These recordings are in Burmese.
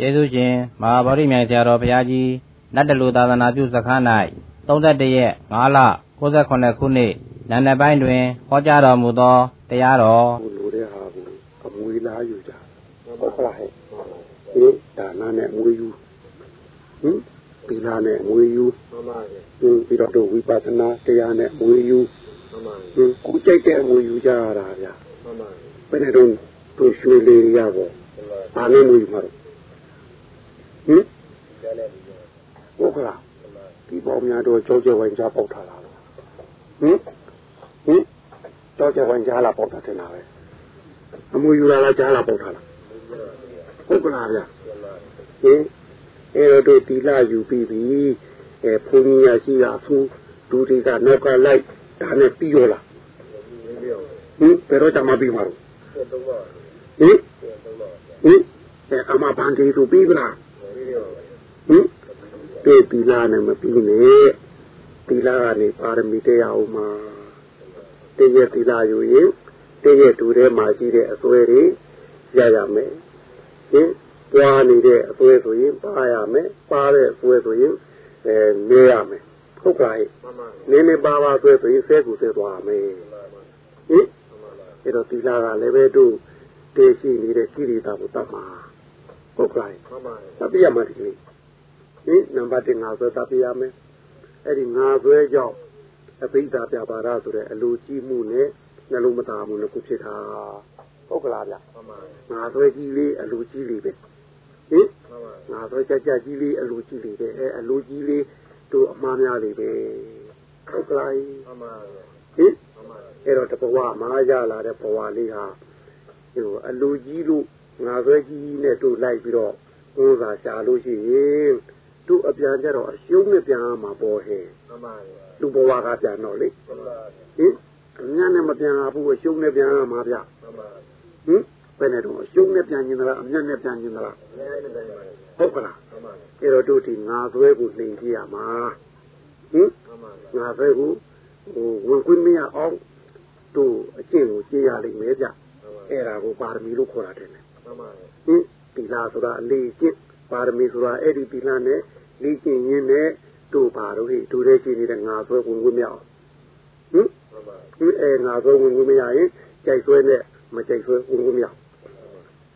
ကျေးဇူးရှင်မဟာဗောဓိမြိုင်ဆရာတော်ဘုရားကြီးနတ်တလူသာသနာပြုစခန်း၌31ရက်5လ68ခုနှစ်နန္ဒပိုင်းတွင်ဟောကြားတော်မူသောတရားတော်ဘုလိုတဲ့ဟာကိုအမွေလားယူကြဟုတ်ကလားဟဲ့ဒီဒါနနဲ့အမွေယူဟင်ပီလာနဲ့အမွေယူမှန်ပါဗျာဟင်ပြီးတော့တို့ဝိပဿနာတရားနဲ့အမွေယူမှန်ပါဟင်ကိုကြိုက်တဲ့အမွေယူကြရတာဗျာမှန်ပါဘယ်နဲ့တော့တို့ရွှေလေးရပေါ့ဘာနဲ့မွေယူမှာတော့ ဟင်ကျန်တဲ့လူတွေဟုတ်ကလားဒီပေါ်များတော့ကြောကြောဝိုင်းကြားပေါက်ထားတာလားဟင်ဟင်ကြောကြောဝိုင်းကြားလာပေါက်တာတင်တာပဲအမွေယူလာလားကြားလာပေါက်ထားလားဟုတ်ကလားဗျာဟင်အဲ့တော့တို့တီလာယူပြီးပြီအဲဘုန်းကြီးရရှိတာဖူးဒုတိကနောက်ကလိုက်ဒါနဲ့ပြီးရောလားဒီလိုဟင်ဘယ်တော့ကြမှာပြီးမှာတော့ဆက်တော့ပါဟင်ဆက်တော့ပါဟင်အဲအမဘန်ကြီးဆိုပြီးပလားဒီလို ဟင်တို့တီလာနဲ့မပြီးနဲ့တီလာကနေပါရမီတရားအောင်မှာတည့်ရတီလာယူရင်တည့်ရတူထဲမှာရှိတဲ့အစွဲတွေရရမယ်ဟင်ပွားနေတဲ့အစွဲဆိုရင်ပါရမယ်ပါတဲ့အစွဲဆိုရင်အဲနေရမယ်ဟုတ်ကဲ့မှန်ပါနင်းနေပါပါဆွဲဆိုရင်ဆဲကူဆဲသွားမယ်ဟင်အဲ့တော့တီလာကလည်းပဲတို့တေရှိနေတဲ့ကိရိတာကိုတတ်မှာ ဟုတ်ကဲ့မှန်ပါသတ်ပြရမှာဒီလေဟင်နံပါတ်1ငါဆွဲသတ်ပြရမယ်အဲ့ဒီငါဆွဲကြောင့်အဘိဓါပြပါရဆိုတဲ့အလိုကြီးမှုနဲ့နှလုံးမသားမှုနှစ်ခုဖြစ်တာဟုတ်ကလားဗျမှန်ပါငါဆွဲကြီးလေးအလိုကြီးလေးပဲဟင်မှန်ပါငါဆွဲကြကြကြီးလေးအလိုကြီးလေးပဲအဲအလိုကြီးလေးတို့အမှားများလေးပဲဟုတ်ကလားမှန်ပါဟင်မှန်ပါအဲ့တော့တဘဝမှာရလာတဲ့ဘဝလေးဟာဟိုအလူကြီးလို့ ငါဆွဲကြီးနဲ့တို့လိုက်ပြီးတော့ဥစ္စာရှာလို့ရှိရင်တို့အပြန်ကြတော့အရှုံးနဲ့ပြန်ရမှာပေါ့ဟဲ့မှန်ပါလူဘဝကပြန်တော့လေမှန်ပါဟင်အများနဲ့မပြန်ရဘူးအရှုံးနဲ့ပြန်ရမှာဗျမှန်ပါဟင်ဘယ်နဲ့တော့အရှုံးနဲ့ပြန်ကျင်သလားအမြတ်နဲ့ပြန်ကျင်သလားလည်းလည်းတယ်ပါဟုတ်ကလားမှန်ပါအဲ့တော့တို့ဒီငါဆွဲကိုနှိမ်ကြည့်ရမှာဟင်မှန်ပါငါဆွဲကိုဟိုဝင်ခွင့်မရအောင်တို့အကျင့်ကိုကြည့်ရလိမ့်မယ်ဗျအဲ့ဒါကိုပါရမီလို့ခေါ်တာတယ်မှန်ပါ ဟင်တီလာဆိုတာအလေးကျင့်ပါရမီဆိုတာအဲ့ဒီတီလာနဲ့လေးကျင့်ရင်းနဲ့တို့ပါတော့ဟိတို့တဲ့ရှိနေတဲ့ငါဆွဲဝင်ခွင့်မရအောင်ဟင်မှန်ပါဒီအဲငါဆွဲဝင်ခွင့်မရရင်ကြိုက်ဆွဲနဲ့မကြိုက်ဆွဲဝင်ခွင့်မရအောင်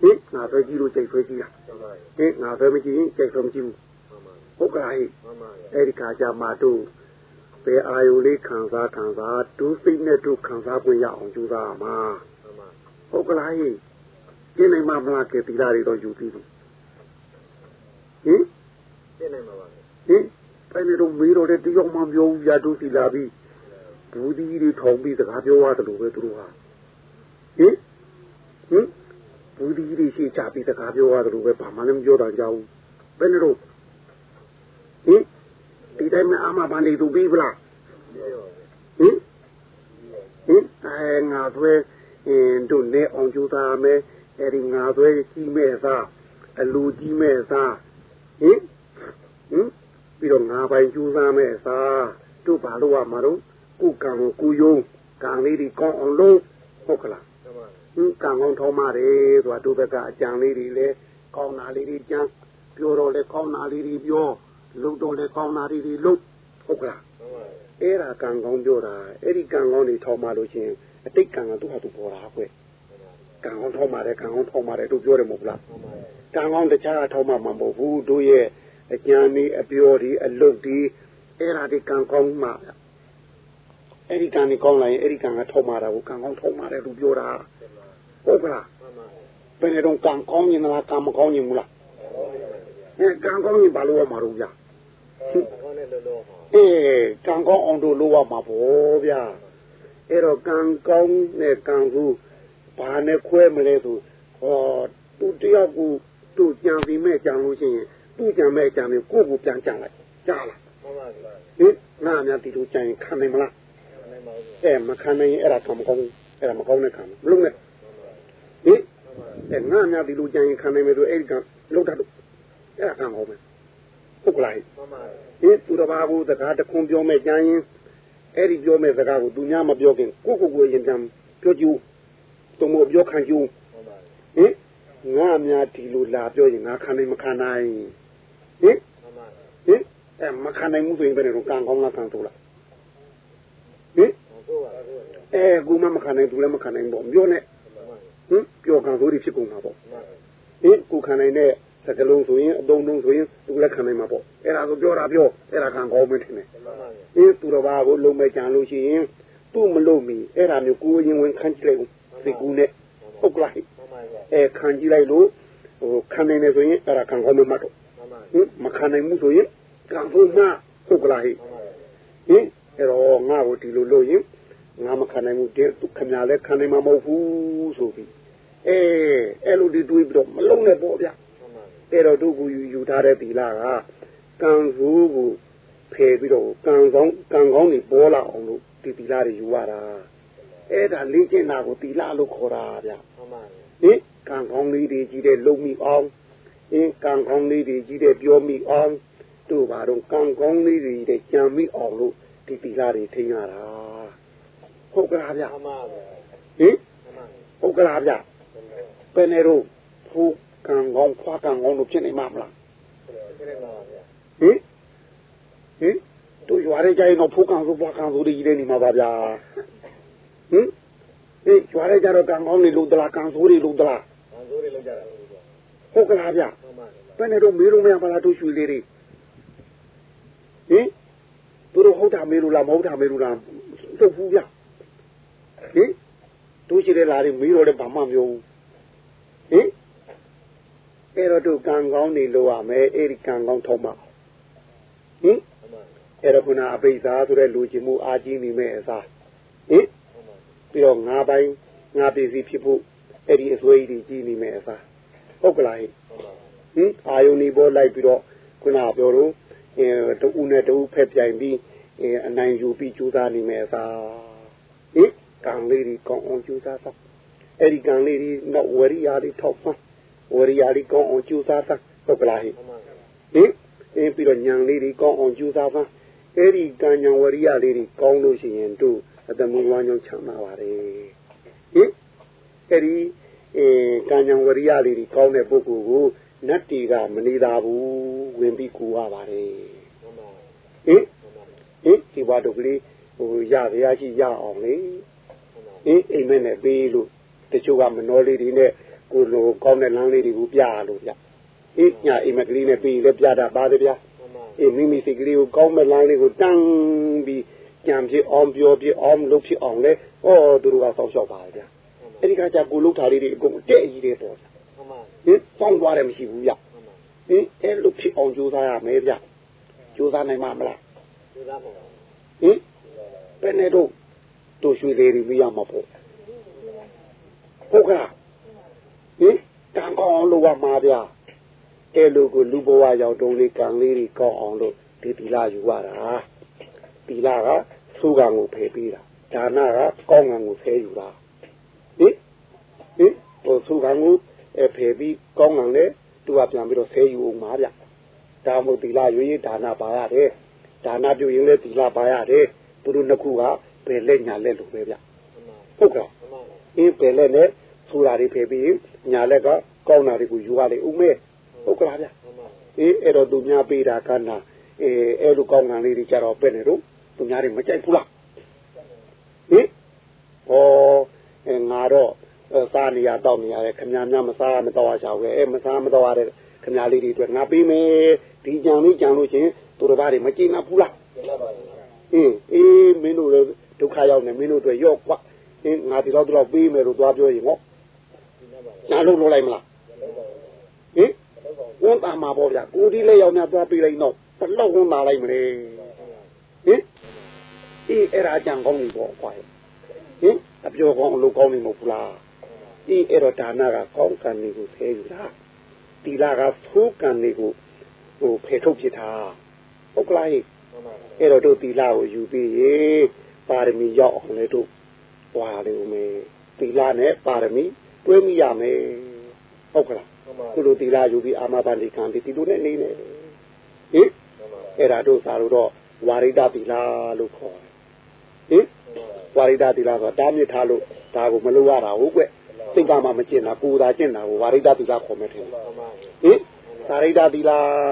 ဟင်ငါဆွဲကြည့်လို့ကြိုက်ဆွဲကြည့်တာမှန်ပါဟင်ငါဆွဲမကြည့်ရင်ကြိုက်ဆွဲမကြည့်ဘူးမှန်ပါဟုတ်ကဲ့ဟိမှန်ပါအဲ့ဒီခါကျမှတို့ဘယ်အာယုလေးခံစားခံစားဒုစိတ်နဲ့တို့ခံစားခွင့်ရအောင်ကြိုးစားရမှာမှန်ပါဟုတ်ကလားဟိ ကျင်းနိုင်မှာမလားကဲတီလာတွေတော့ယူပြီးပြီဟင်ရှင်းနိုင်ပါပါဟင်တိုင်းနေတော့မေးတော့တဲ့တယောက်မှပြောဘူးရတို့တီလာပြီးဘူးဒီတွေထောင်ပြီးစကားပြောရတယ်လို့ပဲသူတို့ဟာဟင်ဟင်ဘူးဒီတွေရှိချပြီးစကားပြောရတယ်လို့ပဲဘာမှလည်းမပြောတာကြောက်ဘူးဘယ်နေတော့ဟင်ဒီတိုင်းမှာအမဘာနေသူပြီးဗလားဟင်ဟင်အဲငါသွဲအင်းတို့နေအောင်ကြိုးစားမယ် အဲဒီငါသွဲကြီးမဲ့သားအလူကြီးမဲ့သားဟင်ဟင်ပြီးတော့ငါပိုင်ကြိုးစားမဲ့သားတို့ဘာလို့ရမှာတော့ကိုကံကိုကိုယုံကံလေးတွေကောင်းအောင်လုပ်ဟုတ်ကလားမှန်ပါဟင်ကံကောင်းထောင်းပါတယ်ဆိုတာတို့ဘက်ကအကြံလေးတွေလည်းကောင်းတာလေးတွေကြံပြောတော့လည်းကောင်းတာလေးတွေပြောလုပ်တော့လည်းကောင်းတာလေးတွေလုပ်ဟုတ်ကလားမှန်ပါအဲ့ဒါကံကောင်းပြောတာအဲ့ဒီကံကောင်းတွေထောင်းမှလို့ချင်းအတိတ်ကံကသူ့ဟာသူပေါ်တာကွ ကံကောင်းထောင်းမှတယ်ကံကောင်းထောင်းမှတယ်တို့ပြောတယ်မဟုတ်လားမှန်ပါကံကောင်းတခြားထောင်းမှမဟုတ်ဘူးတို့ရဲ့အကြံတွေအပြောတွေအလုပ်တွေအဲ့ဒါတွေကံကောင်းမှအဲ့ဒီကံတွေကောင်းလာရင်အဲ့ဒီကံကထောင်းမှတာကိုကံကောင်းထောင်းမှတယ်လို့ပြောတာဟုတ်ကလားမှန်ပါဘယ်နဲ့တော့ကံကောင်းရင်လားကံမကောင်းရင်ဘူးလားအဲကံကောင်းရင်ဘာလို့ရမှာတော့ဗျာဟောနေလို့လို့ဟောအဲကံကောင်းအောင်တို့လို့ရမှာပေါ့ဗျာအဲ့တော့ကံကောင်းနဲ့ကံကူ ဘာနဲ့ခွဲမလဲဆိုဟောသူတယောက်ကိုသူကြံပြီးမဲ့ကြံလို့ရှိရင်သူကြံမဲ့ကြံပြီးကိုယ့်ကိုပြန်ကြံလိုက်ကြားလားမှန်ပါဗျာဟင်ငါများတီတို့ကြံရင်ခံနိုင်မလားနိုင်ပါဘူးအဲမခံနိုင်ရင်အဲ့ဒါကံမကောင်းဘူးအဲ့ဒါမကောင်းတဲ့ကံမလုံးနဲ့ဟင်အဲငါများတီတို့ကြံရင်ခံနိုင်မယ်ဆိုအဲ့ဒီကံလုံးတတ်တော့အဲ့ဒါကံကောင်းမယ်ဟုတ်ကလားမှန်ပါဟင်သူတစ်ပါးကိုစကားတစ်ခွန်းပြောမဲ့ကြမ်းရင်အဲ့ဒီပြောမဲ့စကားကိုသူများမပြောခင်ကိုကိုကိုရင်တမ်းပြောကြည့်ဦး သူမို့ပြောခံကြည့်ဦးမှန်ပါဟင်ငါများဒီလိုလာပြောရင်ငါခံနိုင်မခံနိုင်ဟင်မှန်ပါဟင်အဲမခံနိုင်ဘူးဆိုရင်ဘယ်နဲ့တော့ကံကောင်းလားကံဆိုးလားဟင်ဆိုပါဆိုပါအဲကူမမခံနိုင်သူလည်းမခံနိုင်ပေါ့ပြောနဲ့မှန်ပါဟင်ပြောကံဆိုးတွေဖြစ်ကုန်မှာပေါ့မှန်ပါဟင်ကိုခံနိုင်တဲ့စကလုံးဆိုရင်အတုံးတုံးဆိုရင်သူလည်းခံနိုင်မှာပေါ့အဲ့ဒါဆိုပြောတာပြောအဲ့ဒါကံကောင်းမထင်နဲ့မှန်ပါအင်းသူတော်ဘာကိုလုံးမဲ့ကြံလို့ရှိရင်သူ့မလုံးမီအဲ့ဒါမျိုးကိုယ်ရင်ဝင်ခံကြည့်လိုက်ဦး စိတ်ကူးနဲ့ဟုတ်ကလားမှန်ပါအဲခံကြည့်လိုက်လို့ဟိုခံနိုင်နေဆိုရင်အဲ့ဒါခံကောင်းမမှတ်တော့မှန်ပါဟင်မခံနိုင်ဘူးဆိုရင်ကံဖို့မှဟုတ်ကလားဟိမှန်ပါဟင်အဲ့တော့ငါ့ကိုဒီလိုလို့ရင်ငါမခံနိုင်ဘူးတဲ့သူခင်ဗျာလည်းခံနိုင်မှာမဟုတ်ဘူးဆိုပြီးအဲအဲ့လိုဒီတွေးပြီးတော့မလုံးနဲ့ပေါ့ဗျမှန်ပါအဲ့တော့တို့ကူယူယူထားတဲ့သီလကကံစိုးကိုဖယ်ပြီးတော့ကံကောင်းကံကောင်းတွေပေါ်လာအောင်လို့ဒီသီလတွေယူရတာ အဲ့ဒါလေ့ကျင့်တာကိုသီလလို့ခေါ်တာဗျမှန်ပါဟင်ကံကောင်းလေးတွေကြီးတဲ့လုံမိအောင်ဟင်ကံကောင်းလေးတွေကြီးတဲ့ပြောမိအောင်တို့ဘာတော့ကံကောင်းလေးတွေတဲ့ကြံမိအောင်လို့ဒီသီလတွေထိန်းရတာဟုတ်ကလားဗျမှန်ပါဟင်မှန်ပါဟုတ်ကလားဗျဘယ်နဲ့တော့ဖူးကံကောင်းဖွားကံကောင်းလို့ဖြစ်နေမှာမလားကျတဲ့ပါဗျာဟင်ဟင်တို့ရွာရဲကြရင်တော့ဖူးကံဆိုဖွားကံဆိုတွေကြီးနေနေမှာပါဗျာ ဟင်ဟင်ရွာရဲကြတော့ကံကောင်းနေလို့တလားကံဆိုတွေလို့တလားဘာဆိုရလောက်ကြတာလဲဟုတ်ကလားဗျမှန်ပါဘယ်နဲ့တော့မေးလို့မရပါလားတို့ရွှေလေးတွေဟင်သူတို့ဟုတ်တာမေးလို့လားမဟုတ်တာမေးလို့လားသုတ်ဘူးဗျဟင်တို့ရှိတဲ့လာတွေမေးတော့လည်းဘာမှမပြောဘူးဟင်အဲ့တော့တို့ကံကောင်းနေလို့ရမယ်အဲ့ဒီကံကောင်းထုံးမှာဟင်မှန်ပါအဲ့တော့ခုနအပိဓာဆိုတဲ့လူချင်းမှုအာကြီးနေမဲ့အစားဟင်မှန် ပါပြီးတော့ငါးပိုင်းငါးပစ္စည်းဖြစ်ဖို့အဲ့ဒီအစွဲကြီးတွေကြီးနေမဲ့အစားဟုတ်ကလားဟင်မှန်ပါဟင်အာယုန်ဒီပေါ်လိုက်ပြီးတော့ခုနပြောတော့အဲတူဦးနဲ့တူဖက်ပြိုင်ပြီးအဲအနိုင်ယူပြီးကြိုးစားနေမယ်သာဟင်ကံလေးဒီကောင်းအောင်ကြိုးစားသားအဲ့ဒီကံလေးဒီတော့ဝရိယာလေးထောက်ဆန်းဝရိယာလေးကောင်းအောင်ကြိုးစားသားဟုတ်ကလားဟင်မှန်ပါဟင်အင်းပြီးတော့ညံလေးတွေကောင်းအောင်ကြိုးစားသားအဲ့ဒီကံညံဝရိယလေးတွေကောင်းလို့ရှိရင်တို့ အတမဝမ်းကြောင့်ချမ်းသာပါတယ်ဟင်အဲ့ဒီအဲကံညံဝရိယလေးတွေကောင်းတဲ့ပုဂ္ဂိုလ်ကိုနတ်တီကမနေသာဘူးဝင်ပြီးကူရပါတယ်မှန်ပါဟင်မှန်ပါဟင်ဒီဘွားတို့ကလေးဟိုရရရှိရအောင်လေမှန်ပါဟင်အိမ်မက်နဲ့ပေးလို့တချို့ကမနှောလေးတွေနဲ့ကိုလိုကောင်းတဲ့လမ်းလေးတွေကိုပြရလို့ဗျဟင်ညာအိမ်မက်ကလေးနဲ့ပေးလည်းပြတာပါတယ်ဗျာမှန်ပါအေးမိမိစိတ်ကလေးကိုကောင်းမဲ့လမ်းလေးကိုတန်းပြီး ကြံဖြစ်အောင်ပြောဖြစ်အောင်လုပ်ဖြစ်အောင်လဲဟောသူတို့ကစောင့်ရှောက်ပါလေဗျာအဲ့ဒီကကြကိုလုပ်ထားလေးတွေအကုန်တဲ့ကြီးတယ်ပေါ့မှန်ပါဟင်စောင့်သွားတယ်မရှိဘူးဗျမှန်ပါဟင်အဲ့လိုဖြစ်အောင်ကြိုးစားရမယ်ဗျကြိုးစားနိုင်မှာမလားကျူသားမှာပါဟင်ဘယ်နဲ့တော့တို့ရွှေလေးတွေမရမှာပေါ့ဟုတ်ကဲ့ဟင်ကံကောင်းအောင်လုပ်ရမှာဗျအဲ့လိုကိုလူဘဝရောက်တုံးလေးကံလေးတွေကောင်းအောင်လို့ဒီတီလာယူရတာ သီလကသုကံကိုဖယ်ပေးတာဒါနကကောင်းကံကိုဖယ်ယူတာဟင်ဟင်ဟိုသုကံကိုအဖယ်ပြီးကောင်းကံနဲ့သူကပြန်ပြီးတော့ဖယ်ယူအောင်ပါဗျဒါမို့သီလရွေးဒါနပါရတယ်ဒါနပြုရင်လည်းသီလပါရတယ်သူတို့နှစ်ခုကပယ်လက်ညာလက်လိုပဲဗျမှန်ပါဟုတ်ကဲ့မှန်ပါအင်းပယ်လက်နဲ့ဆိုတာတွေဖယ်ပြီးညာလက်ကကောင်းတာတွေကိုယူရလေဦးမဲဟုတ်ကဲ့ဗျမှန်ပါအေးအဲ့တော့သူများပေးတာကနာအဲအဲ့လိုကောင်းကံလေးတွေကြတော့ပဲ့နေတော့ သူများတွေမကြိုက်ဘူးလားဟင်ဟောအဲငါတော့စားနေရတောက်နေရတယ်ခမများများမစားမတော့ရချောက်ပဲအဲမစားမတော့ရတဲ့ခမများလေးတွေအတွက်ငါပေးမယ်ဒီကြံလေးကြံလို့ချင်းသူတို့ဘာတွေမကြိနာဘူးလားကျလာပါဘူးအေးအေးမင်းတို့လည်းဒုက္ခရောက်နေမင်းတို့အတွက်ရော့ကွာအင်းငါဒီတော့တော့ပေးမယ်လို့သွားပြောရင်ဟောကျလာပါဘူးညာလို့လို့လိုက်မလားဟင်ဝန်တာမှာပေါ့ဗျာကိုဒီလည်းရောက်များသွားပေးလိုက်တော့ဘလောက်ဝန်တာလိုက်မလဲဟင် အေးအဲ့ဒါကြံကောင်းနေပေါ့ကွာဟင်အပြောကောင်းအလုပ်ကောင်းနေမဟုတ်ဘူးလားအေးအဲ့တော့ဒါနကကောင်းကံတွေကိုဖဲယူတာတီလာကသိုးကံတွေကိုဟိုဖယ်ထုတ်ပြစ်တာဟုတ်ကလားဟိမှန်ပါအဲ့တော့တို့တီလာကိုယူပြီးရေပါရမီရောက်အောင်လေတို့ပွားလေဦးမယ်တီလာနဲ့ပါရမီတွဲမိရမယ်ဟုတ်ကလားမှန်ပါခုလိုတီလာယူပြီးအာမဘန္ဒီကံဒီတီတို့နဲ့နေနေဟင်မှန်ပါအဲ့ဒါတို့စာလို့တော့ဝါရိဒတီလာလို့ခေါ်တယ် ဟင်ဝါရိဒတီလာဆိုတာတားမြစ်ထားလို့ဒါကိုမလုပ်ရတာဟုတ်ကွမှန်ပါစိတ်ကမှမကျင်တာကိုယ်သာကျင်တာကိုဝါရိဒသီလခေါ်မယ်ထင်တယ်မှန်ပါဟင်သာရိဒသီလ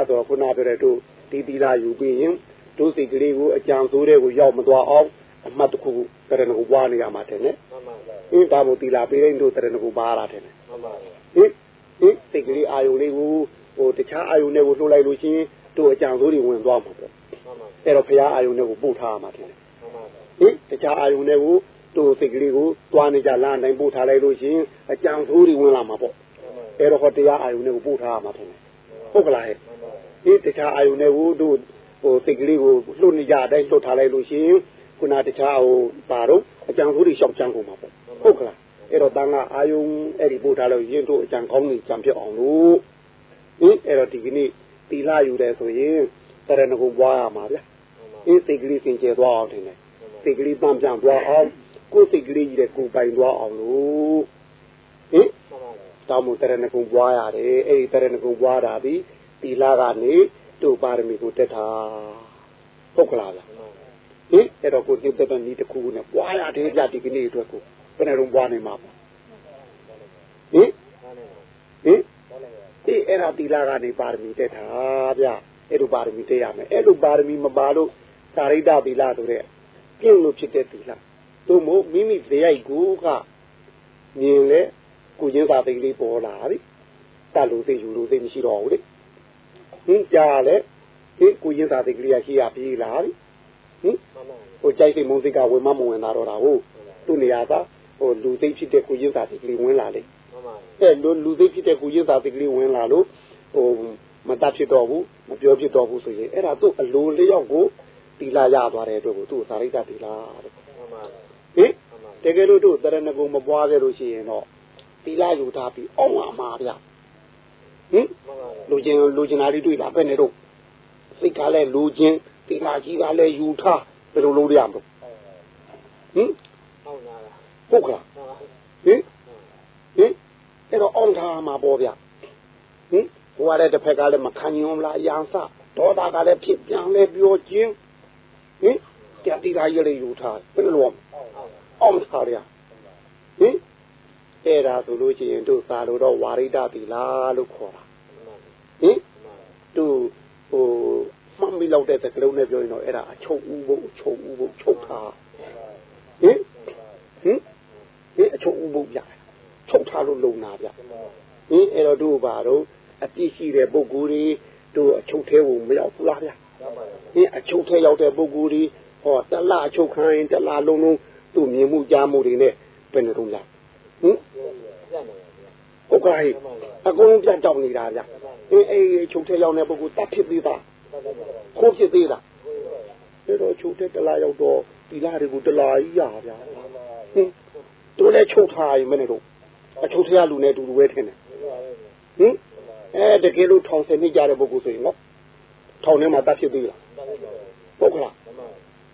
ဆိုတော့ခုနပြောတဲ့တို့ဒီသီလယူပြီးရင်တို့စိတ်ကလေးကိုအကြံဆိုးတဲ့ကိုရောက်မသွားအောင်အမှတ်တစ်ခုခုတရဏကိုပွားနေရမှာတယ်နဲ့မှန်ပါဟင်ဒါမို့သီလပေးရင်တို့တရဏကိုပါလာတယ်နဲ့မှန်ပါဟင်ဟင်စိတ်ကလေးအာယုန်လေးကိုဟိုတခြားအာယုန်တွေကိုလှုပ်လိုက်လို့ရှိရင်တို့အကြံဆိုးတွေဝင်သွားမှာပေါ့မှန်ပါအဲ့တော့ဘုရားအာယုန်တွေကိုပို့ထားရမှာတယ်နဲ့မှန်ပါ ဟင်တခြားအာယုန်တွေကိုတို့စိတ်ကလေးကိုတွားနေကြလမ်းတိုင်းပို့ထားလိုက်လို့ရှိရင်အကြံဆိုးတွေဝင်လာမှာပေါ့အဲ့တော့ဟောတရားအာယုန်တွေကိုပို့ထားရမှာတယ်နဲ့ဟုတ်ကလားဟဲ့ဒီတခြားအာယုန်တွေကိုတို့ဟိုစိတ်ကလေးကိုလှုပ်နေကြအတိုင်းလှုပ်ထားလိုက်လို့ရှိရင်ခုနတခြားဟိုပါတော့အကြံဆိုးတွေရှောက်ချမ်းကုန်မှာပေါ့ဟုတ်ကလားအဲ့တော့တန်ခါအာယုန်အဲ့ဒီပို့ထားလို့ရင်တို့အကြံကောင်းနေကြံပြတ်အောင်လို့ဟင်အဲ့တော့ဒီကနေ့တီလာယူတယ်ဆိုရင်တရဏဂုံပွားရမှာဗျအင်းစိတ်ကလေးစင်ကြယ်သွားအောင်တင်တယ် စိတ်ကလေးတမ်းပြန်သွားအောင်ကိုယ်စိတ်ကလေးကြီးတဲ့ကိုယ်ပိုင်သွားအောင်လို့ဟင်မှန်ပါတောင်းမတရဏဂုံပွားရတယ်အဲ့ဒီတရဏဂုံပွားတာဒီတီလာကနေတို့ပါရမီကိုတက်တာဟုတ်ကလားဗျဟင်အဲ့တော့ကိုတိတက်တဲ့ဤတစ်ခုခုနဲ့ပွားရတယ်ကြဒီကနေ့အတွက်ကိုဘယ်နဲ့တော့ပွားနိုင်မှာပေါ့ဟင်ဟင်ဒီအဲ့ဒါတီလာကနေပါရမီတက်တာဗျအဲ့လိုပါရမီတက်ရမယ်အဲ့လိုပါရမီမပါလို့သာရိတ္တတီလာဆိုတဲ့ ကျင့်လို့ဖြစ်တဲ့တီလာတို့မို့မိမိဇေယိုက်ကိုကမြင်လေကိုရင်းသာသိကလေးပေါ်လာပြီတတ်လို့သိယူလို့သိမရှိတော့ဘူးလေဟင်ကြားလေဒီကိုရင်းသာသိကလေးရရှိရပြေးလာပြီဟင်မှန်ပါဟိုကြိုက်စိတ်မုန်းစိတ်ကဝင်မမဝင်လာတော့တာဟုတ်သူ့နေရာကဟိုလူသိဖြစ်တဲ့ကိုရင်းသာသိကလေးဝင်လာလေမှန်ပါအဲလူလူသိဖြစ်တဲ့ကိုရင်းသာသိကလေးဝင်လာလို့ဟိုမတတ်ဖြစ်တော့ဘူးမပြောဖြစ်တော့ဘူးဆိုရင်အဲ့ဒါသူ့အလိုလျောက်ကို တီလာရသွားတဲ့အတွက်ကိုသူ့သာရိတ္တတီလာတဲ့မှန်ပါဟင်တကယ်လို့တို့တရဏဂုံမပွားခဲ့လို့ရှိရင်တော့တီလာယူထားပြီးအောင်းလာမှာဗျဟင်မှန်ပါလူချင်းလူချင်းသားလေးတွေ့လာပဲနေတော့စိတ်ကလည်းလူချင်းတီလာကြီးကလည်းယူထားဘယ်လိုလုပ်ရမလို့ဟင်ဟောင်းလာတာဟုတ်ကလားမှန်ပါဟင်ဟင်အဲ့တော့အောင်းထားမှာပေါ့ဗျဟင်ဟိုကလည်းတစ်ဖက်ကလည်းမခံညွန်လားရန်စဒေါသကလည်းဖြစ်ပြန်လဲပြောချင်း ဟင်ကြတိလာကြီးလည်းယူထားဘယ်လိုလုပ်အောင်ထားရဟင်အဲ့ဒါဆိုလို့ရှိရင်တို့သာလို့တော့ဝါရိဒတိလားလို့ခေါ်တာဟင်သူဟိုမှတ်မိလောက်တဲ့သကလုံးနဲ့ပြောရင်တော့အဲ့ဒါအချုပ်ဥဖို့အချုပ်ဥဖို့ချုပ်ထားဟင်ဟင်ဒီအချုပ်ဥဖို့ပြချုပ်ထားလို့လုံနာဗျဟင်အဲ့တော့တို့ဘာတော့အပြစ်ရှိတဲ့ပုဂ္ဂိုလ်တွေတို့အချုပ်သေးကိုမရောက်ဘူးလားဗျ ဟင်အချုပ်သေးရောက်တဲ့ပုဂ္ဂိုလ်တွေဟောတလအချုပ်ခံရင်တလလုံးလုံးသူ့မြင်မှုကြားမှုတွေနဲ့ဘယ်နှလုံးလားဟင်ပြန်နေပါဟုတ်ကဲ့အကုန်လုံးပြတ်ကြောက်နေတာဗျအင်းအေးချုပ်ထဲရောက်တဲ့ပုဂ္ဂိုလ်တတ်ဖြစ်သေးတာခိုးဖြစ်သေးတာဒါတော့ချုပ်ထဲတလားရောက်တော့ဒီလားတွေကိုတလားကြီးရဗျာဟင်းတို့လည်းချုပ်ထားရင်မနဲ့တော့အချုပ်ထဲကလူနဲ့အတူတူပဲထင်တယ်ဟင်အဲတကယ်လို့ထောင်ဆယ်နှစ်ကြတဲ့ပုဂ္ဂိုလ်ဆိုရင်နော် ထောင်ထဲမှာတတ်ဖြစ်သေးလားဟုတ်ကလား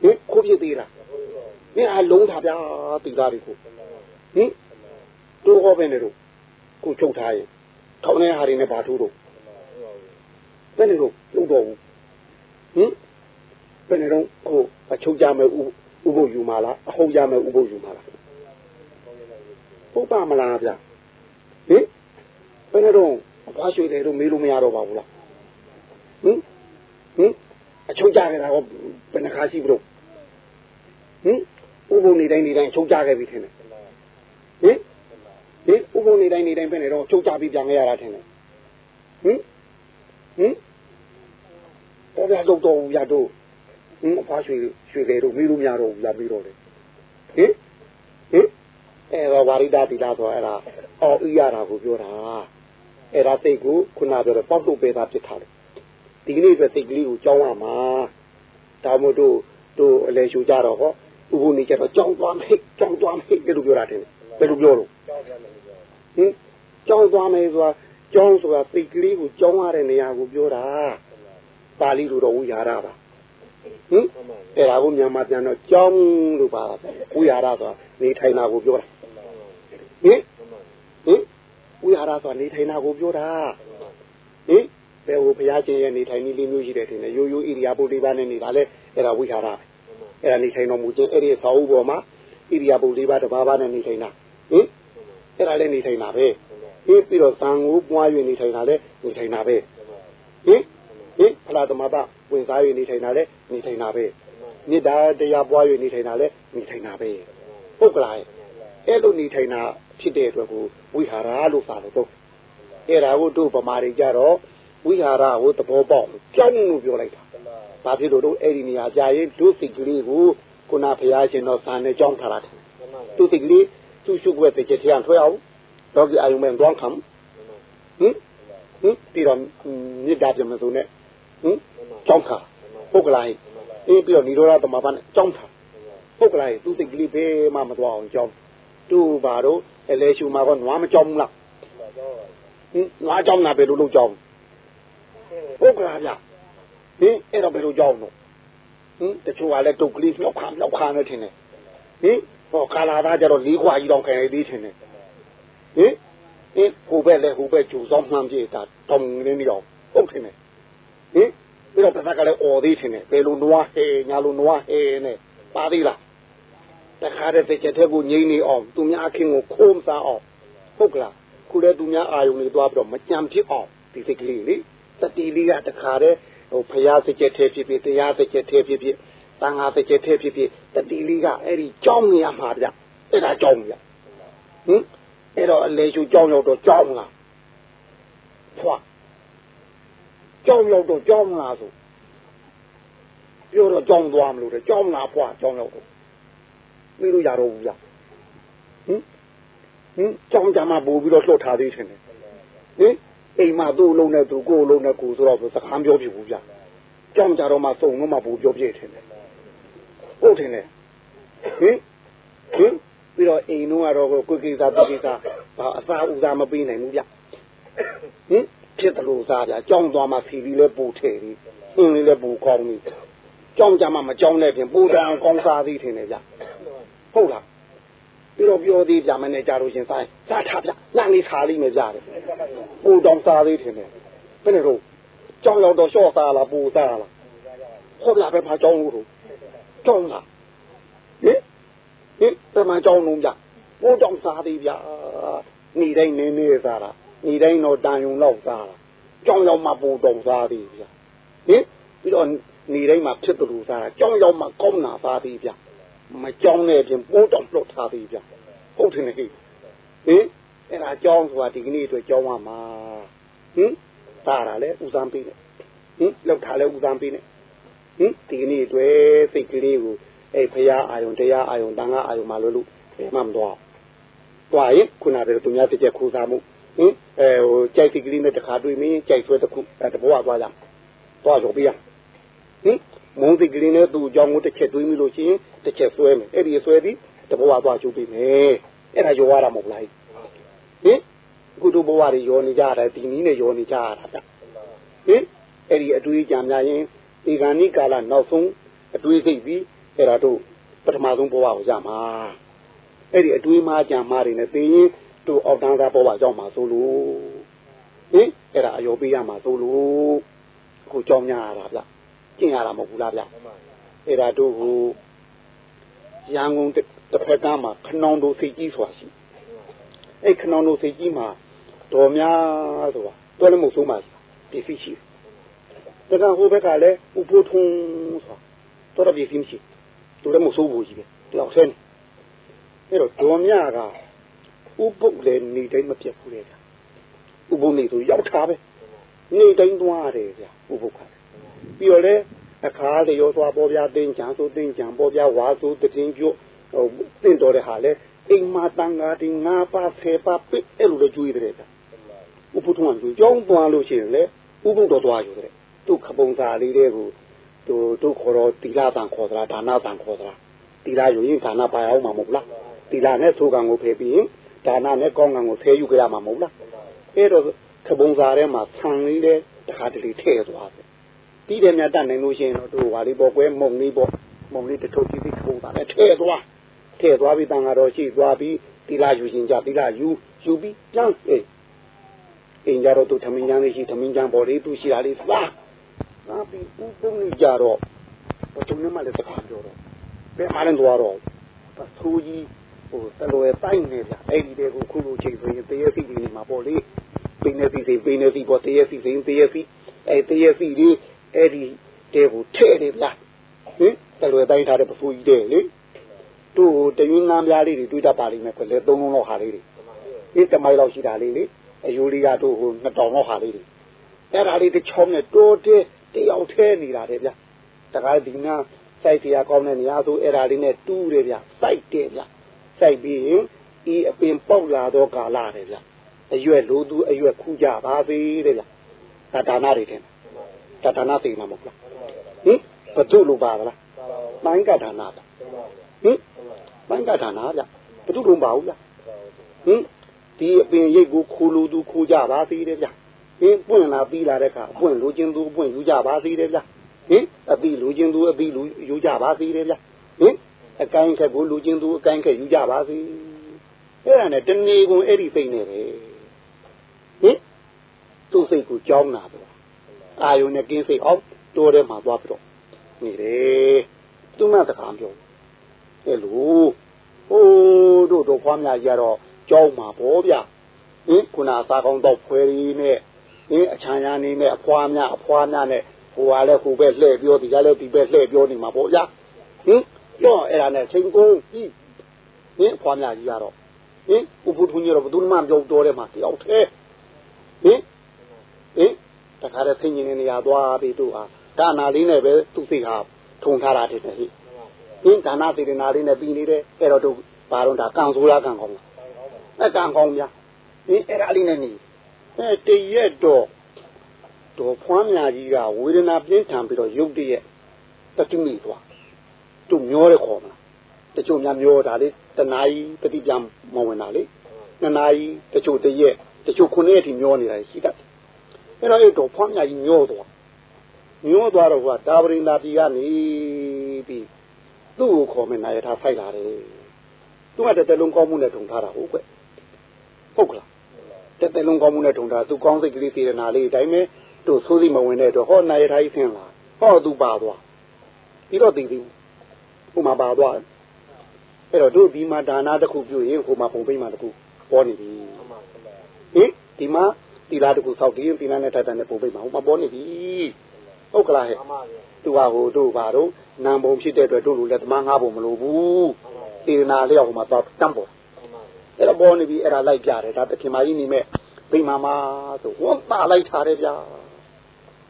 ဟင်ခိုးဖြစ်သေးလားဟင်အလုံးထားဗျာဒီလားတွေကိုဟင်တို့ဟောပဲနေတော့ကိုချုပ်ထားရင်ထောင်းတဲ့ဟာတွေနဲ့ဘာထိုးတော့ဘယ်နဲ့တော့လုံးတော့ဘူးဟင်ဘယ်နဲ့တော့ကိုအချုပ်ကြမယ်ဥဥပုပ်ယူမှာလားအဟုတ်ကြမယ်ဥပုပ်ယူမှာလားဟုတ်ပါမလားဗျဟင်ဘယ်နဲ့တော့အဖွားရွှေတယ်တော့မေးလို့မရတော့ပါဘူးလားဟင် ဟင်အချုပ်ကြခဲ့တာကဘယ်နှခါရှိပြီတော့ဟင်ဥပုပ်နေတိုင်းနေတိုင်းအချုပ်ကြခဲ့ပြီထင်တယ်ဟင်ဟင်ဥပုံနေတိုင်းနေတိုင်းပဲနေတော့ချုပ်ကြပြီးပြန်ခဲ့ရတာထင်တယ်ဟင်ဟင်တော့ပြတော့တော့ရတော့ဟင်အဖားရွှေရွှေတယ်တို့မီးလို့မရတော့ဘူးလားပြီးတော့လေဟင်ဟင်အဲ့တော့ဝါရိဒတိလာဆိုအဲ့ဒါအော်ဥရတာကိုပြောတာအဲ့ဒါစိတ်ကိုခုနပြောတော့ပေါက်တုတ်ပဲသားဖြစ်ထားတယ် ဒီကနေ့ပဲစိတ်ကလေးကိုကြောင်းရမှာဒါမို့တို့တို့အလဲရှူကြတော့ဟောဥပုံနေကြတော့ကြောင်းသွားမယ်ကြောင်းသွားမယ်လို့ပြောတာတင်ဘယ်လိုပြောလို့ဟင်ကြောင်းသွားမယ်ဆိုတာကြောင်းဆိုတာစိတ်ကလေးကိုကြောင်းရတဲ့နေရာကိုပြောတာပါဠိလိုတော့ဝိဟာရပါဟင်အဲ့ဒါကိုမြန်မာပြန်တော့ကြောင်းလို့ပါတာဝိဟာရဆိုတာနေထိုင်တာကိုပြောတာဟင်ဟင်ဝိဟာရဆိုတာနေထိုင်တာကိုပြောတာဟင် ဘယ်ဟိုဘုရားရှင်ရဲ့နေထိုင်နည်းလေးမျိုးရှိတယ်ထင်တယ်ရိုးရိုးဣရိယာပုလေးပါးနဲ့နေတာလဲအဲ့ဒါဝိဟာရအဲ့ဒါနေထိုင်တော်မူခြင်းအဲ့ဒီဆောက်ဥပေါ်မှာဣရိယာပုလေးပါးတစ်ပါးပါးနဲ့နေထိုင်တာဟင်ဟအဲ့ဒါလည်းနေထိုင်တာပဲဟင်းပြီးတော့သံကိုပွား၍နေထိုင်တာလည်းနေထိုင်တာပဲဟင်ဟင်ဖလားသမဘဝင်စား၍နေထိုင်တာလည်းနေထိုင်တာပဲမေတ္တာတရားပွား၍နေထိုင်တာလည်းနေထိုင်တာပဲဟုတ်ကလားအဲ့လိုနေထိုင်တာဖြစ်တဲ့အတွက်ကိုဝိဟာရလို့စာလို့တော့အဲ့ဒါကိုတို့ဗမာတွေကြတော့ ဝိဟာရကိုသဘောပေါက်ကြောင်းလို့ပြောလိုက်တာဘာဖြစ်လို့တို့အဲ့ဒီနေရာကြာရင်တို့စိတ်ကလေးကိုခုနဘုရားရှင်တော်စာနဲ့ကြောင်းထားတာသူစိတ်ကလေးသူ့ရှုွက်တဲ့ချက်ထရန်ထွဲအောင်တော့ဒီအာယုံမဲ့တွန်းခံဟင်ဟင်ပြီးတော့မြစ်တာပြမစုံနဲ့ဟင်ကြောင်းထားဟုတ်ကလားအေးပြီးတော့ဏိရောဓသမဘာနဲ့ကြောင်းထားဟုတ်ကလားသူစိတ်ကလေးဘယ်မှမသွားအောင်ကြောင်းသူ့ဘာတော့အလဲရှူမှာကနွားမကြောင်းဘူးလားဟင်နွားကြောင်းတာပဲလို့လို့ကြောင်း ဟုတ်ကလားဗျဟင်အဲ့တော့ဘယ်လိုကြောင်းတော့ဟင်တချို့ကလည်းတုတ်ကလေးမြောက်ခါမြောက်ခါနဲ့ထင်တယ်ဟင်ဟောကာလာသားကြတော့လေးခွာကြီးတော့ခံရသေးထင်တယ်ဟင်ဟင်ဟိုဘက်လည်းဟိုဘက်ကျူဆောင်မှန်းပြေတာတောင်းနေနေအောင်ဟုတ်ထင်တယ်ဟင်ပြီးတော့တစ်ခါကလည်းអော်သေးထင်တယ်ဘယ်လိုနွားဟဲညာလိုနွားဟဲနဲ့ပါသေးလားတခါတည်းတစ်ချက်တည်းကိုငိမ့်နေအောင်သူများအခင်းကိုခိုးမစားအောင်ဟုတ်ကလားခုလည်းသူများအာယုန်တွေသွားပြီးတော့မကြံဖြစ်အောင်ဒီစိတ်ကလေးလေ တတိလေးကတခါတည်းဟိုဖရာစကြက်ထဲဖြစ်ဖြစ်တရားစကြက်ထဲဖြစ်ဖြစ်တန်ဃာစကြက်ထဲဖြစ်ဖြစ်တတိလေးကအဲ့ဒီကြောင်းနေရမှာဗျအဲ့ဒါကြောင်းဗျဟင်အဲ့တော့အလေရှူကြောင်းရောက်တော့ကြောင်းလားဖွာကြောင်းရောက်တော့ကြောင်းလားဆိုပြောတော့ကြောင်းသွားမလို့တဲ့ကြောင်းလားဖွာကြောင်းရောက်တော့ပြီးလို့ရတော့ဘူးဗျဟင်ဟင်ကြောင်းကြမှာပို့ပြီးတော့လှုပ်ထားသေးတယ်ဟင် အိမ်မှာသူ့လုံးနဲ့သူကိုယ်လုံးနဲ့ကိုဆိုတော့စကားပြောပြဘူးဗျကြောင်းကြတော့မှစုံတော့မှပို့ပြောပြတယ်ဟုတ်တယ်ဟင်ဟင်ပြီးတော့အိမ်တော့ကတော့ကိုကိစ္စတကိစ္စဘာအသာဥစားမပေးနိုင်ဘူးဗျဟင်ဖြစ်တယ်လို့စားဗျကြောင်းသွားမှဖီပြီးလဲပူထဲပြီးအင်းလေးလဲပူကောင်းပြီကြောင်းကြမှာမကြောင်းတဲ့ပြင်ပူတန်ကောင်းစားသေးတယ်ဗျဟုတ်လား ပြီးတော့ပြောသေးကြမနဲ့ကြလို့ရှင်စားစားထားဗျလန့်လေးစားလိမ့်မယ်ဗျတယ်ပူတောင်စားသေးတယ်ဘယ်နဲ့တော့ကြောင်းရောက်တော့ရှော့စားလားပူစားလားဟုတ်လားပဲဖာကြောင်းလို့တော့ကြောင်းလားဟင်ဟင်တမန်ကြောင်းလုံးဗျပူတောင်စားသေးဗျနေတိုင်းနေနေစားတာနေတိုင်းတော့တန်ယုံလောက်စားတာကြောင်းရောက်မှပူတောင်စားသေးဗျဟင်ပြီးတော့နေတိုင်းမှာဖြစ်တယ်လို့စားတာကြောင်းရောက်မှကောင်းတာစားသေးဗျ မကြောင်းတဲ့ပြင်ပိုးတောင်လွတ်ထားသေးဗျဟုတ်တယ်လေဟင်အဲ့ဒါကြောင်းဆိုတာဒီကနေ့အတွက်ကြောင်းရမှာဟင်သားတာလဲဦးစားပေးနေဟင်လောက်ထားလဲဦးစားပေးနေဟင်ဒီကနေ့အတွက်စိတ်ကလေးကိုအဲ့ဖရာအာယုံတရားအာယုံတန်ခါအာယုံမှာလို့လို့ဘယ်မှမတော့တွားရင်ခုနကသူများတစ်ချက်ခူးစားမှုဟင်အဲဟိုကြိုက်စိတ်ကလေးနဲ့တခါတွေ့မင်းကြိုက်ဆွဲတစ်ခုအဲတဘောကသွားကြသွားဆိုပြရဟင် မုံစိတ်ကလေးနဲ့သူ့အကြောင်းကိုတစ်ချက်တွေးမိလို့ရှိရင်တစ်ချက်ဆွဲမယ်အဲ့ဒီဆွဲပြီးတဘောကသွားချုပ်ပြီးမယ်အဲ့ဒါရောရတာမဟုတ်လားဟင်အခုတို့ဘဝတွေရောနေကြတယ်ဒီနည်းနဲ့ရောနေကြရတာဗျဟင်အဲ့ဒီအတွေးကြံများရင်ဒီကဏိကာလနောက်ဆုံးအတွေးစိတ်ပြီးအဲ့ဒါတို့ပထမဆုံးဘဝကိုရမှာအဲ့ဒီအတွေးမှကြံမှာတွေနဲ့သိရင်တို့အောက်တန်းသားဘဝရောက်မှာဆိုလို့ဟင်အဲ့ဒါအယောပေးရမှာဆိုလို့အခုကြောင်းညာရတာဗျ ကျင့်ရတာမဟုတ်ဘူးလားဗျအဲ့ဒါတို့ဟိုရန်ကုန်တစ်ဖက်ကမှာခနောင်တို့စိတ်ကြီးဆိုတာရှိအဲ့ခနောင်တို့စိတ်ကြီးမှာတော်များဆိုတာတော်လည်းမဟုတ်ဆုံးပါဒီဖိရှိတယ်ဒါကဟိုဘက်ကလည်းဥပုထုံဆိုတာတော်တော်ပြည့်စည်မရှိသူလည်းမဟုတ်ဆိုးဘူးကြီးပဲတယောက်ဆင်းအဲ့တော့တော်များကဥပုပ်လည်းနေတိုင်းမပြတ်ဘူးလေဗျဥပုပ်နေဆိုရောက်တာပဲနေတိုင်းသွားတယ်ဗျဥပုပ်က ပြီးတော့လည်းအခါတရောသွားပေါ်ပြတင်းချံဆိုတင်းချံပေါ်ပြဝါဆိုတည်င်းပြုတ်ဟိုတင့်တော်တဲ့ဟာလေအိမ်မှာတန်ဃာတင်၅ပါး၁၀ပါးပြည့်အဲ့လိုလေကျွေးတယ်ဗျဥပုထုံကကျွေးကြောင်းသွားလို့ရှိရင်လေဥပုပ်တော်သွားယူတယ်သူ့ခပုံစာလေးတွေကိုသူတို့ခေါ်တော့တီလာတန်ခေါ်သလားဒါနတန်ခေါ်သလားတီလာယူရင်ဒါနပါအောင်မှာမဟုတ်လားတီလာနဲ့ဆိုကံကိုဖယ်ပြီးရင်ဒါနနဲ့ကောင်းကံကိုဆဲယူကြရမှာမဟုတ်လားအဲ့တော့ခပုံစာထဲမှာဆံလေးတဲ့တခါတလေထည့်သွားတယ် ပြီးတယ်များတတ်နိုင်လို့ရှိရင်တော့တို့ဟာလေးပေါ့ကွဲမုံလေးပေါ့မုံလေးတစ်ထုပ်ကြည့်ပြီးခပုံစာနဲ့ထည့်သွားထည့်သွားပြီးတန်ဃာတော်ရှိသွားပြီးတီလာယူရှင်ကြတီလာယူယူပြီးပြန်အေးအင်းကြတော့သူသမင်းချမ်းလေးရှိသမင်းချမ်းပေါ်လေးသူရှိတာလေးသွားသာပြီးဥပုံလေးကြတော့ဘုံနဲ့မှလည်းစကားပြောတော့ဘယ်မှလည်းသွားတော့သူကြီးဟိုတလွယ်တိုင်းနေဗျအဲ့ဒီတဲ့ကိုခုလိုချိန်ဆိုရင်တရက်စီနေမှာပေါ့လေပိနေစီစိပိနေစီပေါ့တရက်စီစိတရက်စီအဲ့တရက်စီဒီ အဲ့ဒီတဲ့ကိုထဲ့တယ်ဗျဟင်တလွယ်တိုင်းထားတဲ့ပစိုးကြီးတဲ့လေတို့တရင်းငန်းပြားလေးတွေတွေးတတ်ပါလိမ့်မယ်ခွလေသုံးလုံးလောက်ဟာလေးတွေဒီတမိုင်လောက်ရှိတာလေးလေအယိုးလေးကတို့ဟိုနှစ်တောင်လောက်ဟာလေးတွေအဲ့ဒါလေးတစ်ချောင်းနဲ့တိုးတဲ့တယောက်ထဲနေတာတဲ့ဗျတခါဒီနာစိုက်တရားကောင်းတဲ့နေရာဆိုအဲ့ဒါလေးနဲ့တူးတယ်ဗျစိုက်တယ်ဗျစိုက်ပြီးရင်ဤအပင်ပေါက်လာတော့ကာလာတယ်ဗျအရွက်လိုသူအရွက်ခူးကြပါစေတဲ့ဗျဒါဒါနတွေထင် ဒါဒါနသိမှာမဟုတ်လားဟင်ဘသူလိုပါလားပိုင်းကဒါနပါဟင်ပိုင်းကဒါနဗျဘသူလုံးပါဘူးဗျဟင်ဒီအပင်ရိတ်ကိုခိုးလိုသူခိုးကြပါစေတဲ့ဗျဟင်ပွင့်လာပြီးလာတဲ့အခါအပွင့်လိုချင်သူအပွင့်ယူကြပါစေတဲ့ဗျဟင်အတိလူချင်းသူအတိလူယူကြပါစေတယ်ဗျဟင်အကိုင်းခက်ကိုလူချင်းသူအကိုင်းခက်ယူကြပါစေအဲ့ဒါနဲ့တဏီကုန်အဲ့ဒီစိတ်နဲ့ပဲဟင်သူ့စိတ်ကိုကြောင်းတာပဲ အာယုန်နဲ့ကင်းစိတ်အောင်တိုးထဲမှာသွားပြီးတော့နေတယ်သူမတကားပြောအဲ့လိုဟိုးတို့တော့ဖွားများကြတော့ကြောင်းမှာပေါ့ဗျဟင်ခုနအစာကောင်းတော့ဖွဲရီနဲ့ဟင်အချမ်းရနေနဲ့အဖွားများအဖွားများနဲ့ဟိုကလည်းဟိုပဲလှည့်ပြောဒီကလည်းဒီပဲလှည့်ပြောနေမှာပေါ့ဗျာဟင်တော့အဲ့ဒါနဲ့ချိန်ကုန်ပြီဟင်ဖွားများကြီးရတော့ဟင်ဥပုထုံကြီးတော့ဘယ်သူမှပြောတော်တယ်မှာတယောက်တည်းဟင်ဟင်တ ခါတည်းဆင်းရင်နေရသွားပြီသူဟာဒါနာလေးနဲ့ပဲသူစိတ်ဟာထုံထားတာတည်းဟိဟင်ဒါနာစေတနာလေးနဲ့ပြီးနေတယ်အဲ့တော့သူဘာတော့ဒါကံဆိုးလားကံကောင်းလားအဲ့ကံကောင်းများဟင်အဲ့ဒါလေးနဲ့နေအဲတရက်တော့တော်ဖွားမြာကြီးကဝေဒနာပြင်းထန်ပြီးတော့ရုပ်တရက်တတိမိသွားသူမျောတယ်ခေါ်မလားတချို့များမျောတာလေတနာကြီးတတိပြန်မဝင်တာလေနှစ်နာရီတချို့တရက်တချို့ခုနှစ်ရက်ထိမျောနေတာရှိတတ် အဲ့တော့အဲ့တော့ဖွားမြာကြီးမျောသွားမျောသွားတော့ကတာပရိလာပြည်ကနေပြီးသူ့ကိုခေါ်မယ်နာယထာဖိုက်လာတယ်သူကတတလုံးကောင်းမှုနဲ့ထုံထားတာဟုတ်ကွဟုတ်ကလားတတလုံးကောင်းမှုနဲ့ထုံထားသူကောင်းစိတ်ကလေးစေရနာလေးအတိုင်းပဲတို့ဆိုးစီမဝင်တဲ့တော့ဟောနာရထားကြီးဆင်းလာဟောသူပါသွားပြီးတော့တည်ပြီးဟိုမှာပါသွားအဲ့တော့တို့ဒီမှာဒါနာတစ်ခုပြုရင်ဟိုမှာပုံပိမှတစ်ခုပေါ်နေပြီဟင်ဒီမှာ တီလာတစ်ခုဆောက်ပြီးတီလာနဲ့ထိုက်တန်တဲ့ပုံပိမှဟိုမှာပေါ်နေပြီဟုတ်ကလားဟဲ့သူကဟိုတို့ပါတော့နံပုံဖြစ်တဲ့အတွက်တို့လူလက်သမားငါးပုံမလို့ဘူးတေနာလျောက်ဟိုမှာတော့တန့်ပေါ်အဲ့တော့ပေါ်နေပြီအဲ့ဒါလိုက်ပြတယ်ဒါတခင်မကြီးနေမဲ့ဗိမာမာဆိုဝတ်ပါလိုက်ထားတယ်ဗျာ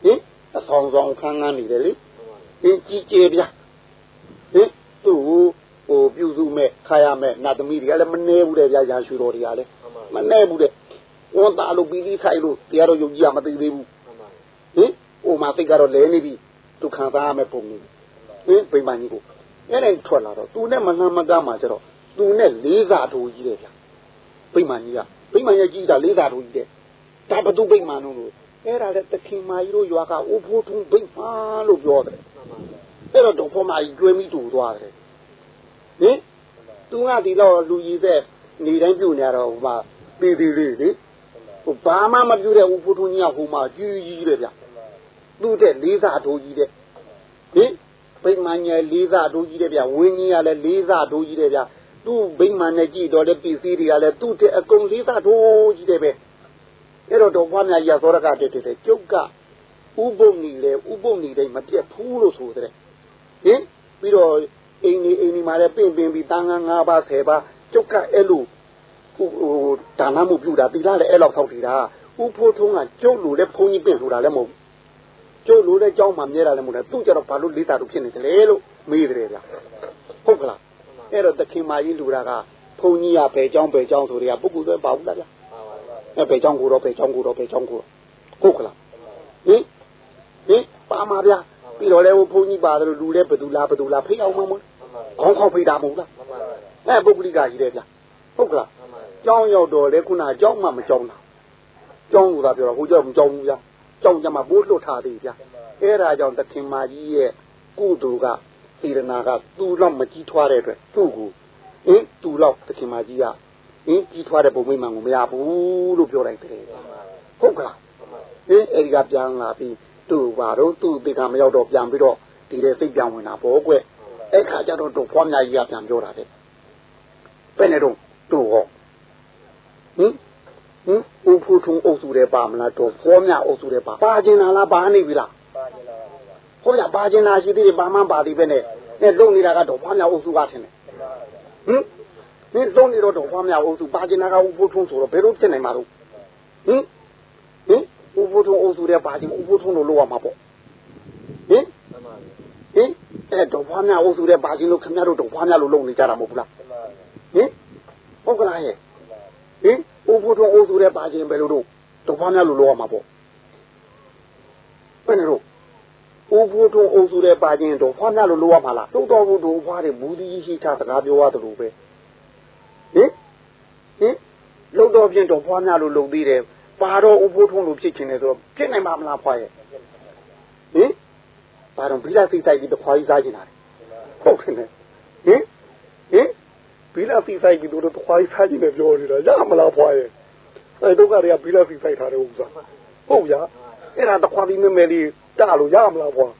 ဟင်အဆောင်ဆောင်ခန်းခန်းနေတယ်လေဟင်ကြီးကျယ်ဗျာဟင်သူ့ဟိုပြုစုမဲ့ခါရမဲ့နတ်သမီးတွေကလည်းမနှဲဘူးတဲ့ဗျာရာရှူတော်တွေကလည်းမနှဲဘူးတဲ့ ဝန်သားလို့ပြီးပြီးခိုင်လို့တရားတော်ယုံကြည်ရမသိသေးဘူးဟင်ဟိုမှာသိကတော့လဲနေပြီသူခံစားရမဲ့ပုံနေဟင်ဗိမာန်ကြီးကိုအဲ့ဒါထွက်လာတော့သူနဲ့မနှမ်းမကမှာကျတော့သူနဲ့လေးစားထိုးကြီးတယ်ဗျာဗိမာန်ကြီးကဗိမာန်ရဲ့ကြီးတာလေးစားထိုးကြီးတဲ့ဒါဘသူဗိမာန်လို့အဲ့ဒါလည်းတခင်မာကြီးတို့ရွာကအိုးဖိုးထုံးဗိတ်မာလို့ပြောတယ်အဲ့တော့တော့ဖော်မာကြီးကျွေးမိတူသွားတယ်ဟင်သူကဒီတော့လူကြီးတဲ့နေတိုင်းပြုတ်နေတော့ဟိုမှာပြီးပြီးလေးလေဟို ဘာမှမပြုတဲ့ဦးဖိုးထုံးကြီးကဟိုမှာကြီးကြီးတယ်ဗျသူ့တဲ့လေးစားထိုးကြီးတဲ့ဟင်ဗိမာန်ကြီးလေးစားထိုးကြီးတဲ့ဗျဝင်းကြီးကလည်းလေးစားထိုးကြီးတဲ့ဗျသူ့ဗိမာန်နဲ့ကြည့်တော့တဲ့ပစ္စည်းတွေကလည်းသူ့တဲ့အကုန်လေးစားထိုးကြီးတယ်ပဲအဲ့တော့တော့ဘွားများကြီးသောရကတက်တက်ကျုပ်ကဥပုပ်နေလေဥပုပ်နေတိုင်းမပြတ်ဘူးလို့ဆိုတဲ့ဟင်ပြီးတော့အိမ်နေအိမ်နေမှာလည်းပင့်ပင်ပြီးတန်းငန်း၅ပါး၁၀ပါးကျုပ်ကအဲ့လို ဟိုဒါနမှုပြုတာတိလာလည်းအဲ့လောက်ထောက်ထီတာဥဖိုးထုံးကကျုပ်လိုလည်းဘုန်းကြီးပင့်ဆိုတာလည်းမဟုတ်ကျုပ်လိုလည်းเจ้าမှမြဲတာလည်းမဟုတ်ဘူးသူ့ကြတော့ဘာလို့လေးတာတို့ဖြစ်နေတယ်လေလို့မေးတယ်ဗျဟုတ်ကလားအဲ့တော့တခင်မကြီးလူတာကဘုန်းကြီးကဘယ်เจ้าဘယ်เจ้าဆိုတွေကပုဂ္ဂိုလ်တွေပါဘူးလားဗျအဲဘယ်ကြောင့်ကိုတော့ဘယ်ကြောင့်ကိုတော့ဘယ်ကြောင့်ကိုဟုတ်ကလားဟင်ဟင်ပါမှာဗျာပြီးတော့လဲဟိုဘုန်းကြီးပါတယ်လူလဲဘယ်သူလားဘယ်သူလားဖိတ်အောင်မမို့ခေါင်းခေါက်ဖိတ်တာမဟုတ်လားအဲပုဂ္ဂလိကကြီးတယ်ဗျာဟုတ်ကလား ကြောင်းရောက်တော့လဲခုနကြောင်းမှမကြောင်းတာကြောင်းလို့သာပြောတော့ဟိုကြောင်းမကြောင်းဘူးဗျာကြောင်းကြမှာပိုးလွတ်ထားသေးဗျာအဲ့ဒါကြောင့်တခင်မာကြီးရဲ့ကုသိုလ်ကစေရနာကသူ့လောက်မကြီးထွားတဲ့အတွက်သူ့ကိုဟင်သူ့လောက်တခင်မာကြီးကဟင်ကြီးထွားတဲ့ပုံမိမှန်ကိုမရဘူးလို့ပြောလိုက်တယ်ဟုတ်ကလားဟင်အဲဒီကပြန်လာပြီးသူ့ဘာတော့သူ့တေခါမရောက်တော့ပြန်ပြီးတော့ဒီတဲ့စိတ်ပြန်ဝင်တာပေါ့ကွအဲ့ခါကျတော့တို့ဖွားများကြီးကပြန်ပြောတာတဲ့ပဲနဲ့တော့တို့ ဟောဟင်ဟင်ဦးဖူထုံအုပ်စုတဲ့ပါမလားတော့ဖောမြအုပ်စုတဲ့ပါပါကျင်လာလားပါနေပြီလားပါကျင်လာပါဗျာဟောရပါကျင်လာရှိသေးတယ်ပါမှန်းပါသေးပဲနဲ့နဲ့လုံနေတာကတော့ဖောမြအုပ်စုကထင်တယ်ဟင်နင်းလုံနေတော့တော့ဖောမြအုပ်စုပါကျင်လာကဦးဖူထုံဆိုတော့ဘယ်လိုဖြစ်နိုင်မှာတော့ဟင်ဟင်ဦးဖူထုံအုပ်စုတဲ့ပါကျင်ဦးဖူထုံလို့လို့ရမှာပေါ့ဟင်မှန်ပါဗျာဟင်အဲ့တော့ဖွားများအုပ်စုတဲ့ပါချင်းလို့ခင်ဗျားတို့တော့ဖွားများလို့လုံနေကြတာမဟုတ်ဘူးလားမှန်ပါဗျာဟင်ဟုတ်ကလားရဲ့ ဟင်ဦးဖို့ထုံးအုပ်စုတဲ့ပါချင်းပဲလို့တို့တော့ဖွားများလို့လောရမှာပေါ့ဘယ်နဲ့တော့ဦးဖို့ထုံးအုပ်စုတဲ့ပါချင်းတော့ဖွားများလို့လောရမှာလားတို့တော်ဘူးတို့ဖွားတယ်ဘူးဒီရှိချစကားပြောရတယ်လို့ပဲဟင်ဟင်လုံတော်ပြင်တော့ဖွားများလို့လုံသေးတယ်ပါတော့ဦးဖို့ထုံးလို့ဖြစ်ချင်တယ်ဆိုတော့ဖြစ်နိုင်မှာမလားဖွားရဲ့ဟင်ပါတော့ဘိလာစိတ်တိုက်ပြီးတခွားကြီးစားချင်တာလေဟုတ်တယ်နဲ့ဟင်ဟင် ဘီလာစီဆိုင်ကြီးတို့တော့ခွားကြီးစားကြည့်နေပြောနေတာရမလားဖွားရဲ့အဲဒုက္ခတွေကဘီလာစီဆိုင်ထားတဲ့ဥစ္စာဟုတ်ရအဲ့ဒါတခွားပြီးမဲမဲလေးတလို့ရမလားဖွား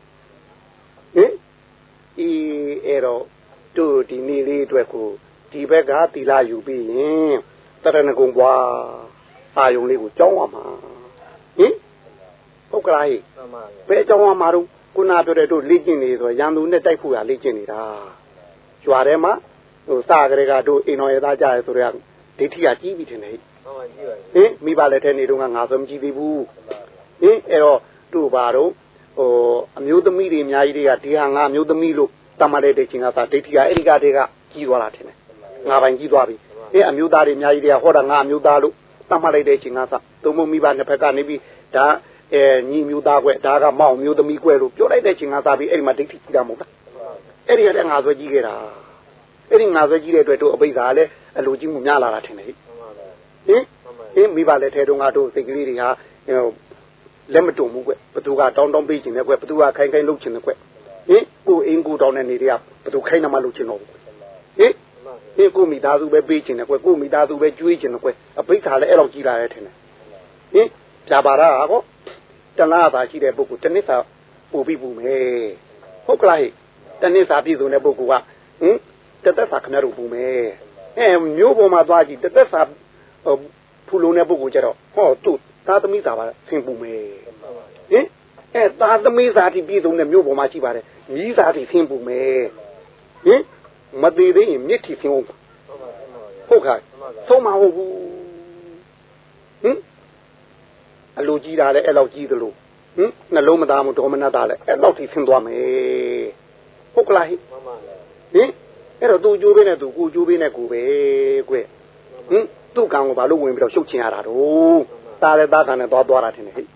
ဟင်အေးအဲ့တော့တို့ဒီနေ့လေးအတွက်ကိုဒီဘက်ကတီလာယူပြီးရင်တရဏဂုံဘွားအာယုံလေးကိုကြောင်းရမှာဟင်ဟုတ်ကလားဟိမှန်ပါဗျာဘယ်အကြောင်းအမှာတော့ခုနပြောတဲ့တို့လေ့ကျင့်နေဆိုရန်သူနဲ့တိုက်ဖို့ရလေ့ကျင့်နေတာကြွားထဲမှာ ဟိုစကြတဲ့ကတို့အိမ်တော်ရသားကြရဲဆိုတော့ဒိဋ္ဌိကကြီးပြီထင်တယ်မှန်ပါကြည့်ပါဟင်မိဘလက်ထဲနေတော့ငါဆိုမကြည့်သေးဘူးဟင်အဲ့တော့တို့ဘာတော့ဟိုအမျိုးသမီးတွေအများကြီးတွေကဒီဟာငါအမျိုးသမီးလို့တတ်မှတ်တဲ့ချိန်ကသာဒိဋ္ဌိကအဲ့ဒီကတည်းကကြီးသွားတာထင်တယ်ငါပိုင်ကြီးသွားပြီဟင်အမျိုးသားတွေအများကြီးတွေကဟောတာငါအမျိုးသားလို့တတ်မှတ်လိုက်တဲ့ချိန်ကသာသုံးမမိဘနှစ်ဖက်ကနေပြီးဒါအဲညီမျိုးသားကွဒါကမောင်မျိုးသမီးကွလို့ပြောလိုက်တဲ့ချိန်ကသာပြီးအဲ့ဒီမှာဒိဋ္ဌိကြီးတာမဟုတ်လားအဲ့ဒီကတည်းကငါဆွဲကြီးခဲ့တာ အဲ့ဒီငါဆွဲကြီးတဲ့အတွက်တို့အဘိဓါလည်းအလိုကြီးမှုများလာတာထင်တယ်ဟိမှန်ပါဗျာဟင်ဟင်မိဘလက်ထဲတုန်းကတို့စိတ်ကလေးတွေဟာဟိုလက်မတုံဘူးကွဘသူကတောင်းတောင်းပေးခြင်းနဲ့ကွဘသူကခိုင်းခိုင်းလုပ်ခြင်းနဲ့ကွဟင်ကိုအင်းကိုတောင်းတဲ့နေတွေကဘသူခိုင်းနမလုပ်ခြင်းတော့ဘူးဟင်ဟင်ကိုမိသားစုပဲပေးခြင်းနဲ့ကွကိုမိသားစုပဲကျွေးခြင်းနဲ့ကွအဘိဓါလည်းအဲ့လောက်ကြီးလာတယ်ထင်တယ်ဟင်ဖြာပါရကောတလားသာရှိတဲ့ပုဂ္ဂိုလ်တနစ်သာပို့ပြီးပူမယ်ဟုတ်ကလားဟိတနစ်သာပြည့်စုံတဲ့ပုဂ္ဂိုလ်ကဟင် တသက်သာခဏတို့ပူမယ်အဲမျိုးပေါ်မှာသွားကြည့်တသက်သာဟိုဖူလုံးတဲ့ပုဂ္ဂိုလ်ကြတော့ဟောသူ့သာသမီသာပါဆင်ပူမယ်ဟင်အဲသာသမီသာတိပြည့်စုံတဲ့မျိုးပေါ်မှာရှိပါတယ်မြည်သာတိဆင်ပူမယ်ဟင်မသေးသေးရင်မြစ်ထီဆင်အောင်ဟုတ်ကဲ့ဆုံးမဟုတ်ဘူးဟင်အလိုကြီးတာလည်းအဲ့လောက်ကြီးသလိုဟင်နှလုံးမသားမှုဒေါမနတာလည်းအဲ့လောက်ထိဆင်းသွားမယ်ဟုတ်ကလားဟိမှန်ပါဗျာဟင် အဲ့တော့သူ့အကျိုးပေးနဲ့သူကိုအကျိုးပေးနဲ့ကိုပဲကွဟင်သူ့ကံကိုဘာလို့ဝင်ပြီးတော့ရှုပ်ချင်ရတာတော့တာလည်းတာကံနဲ့သွားသွားတာထင်တယ်ဟဲ့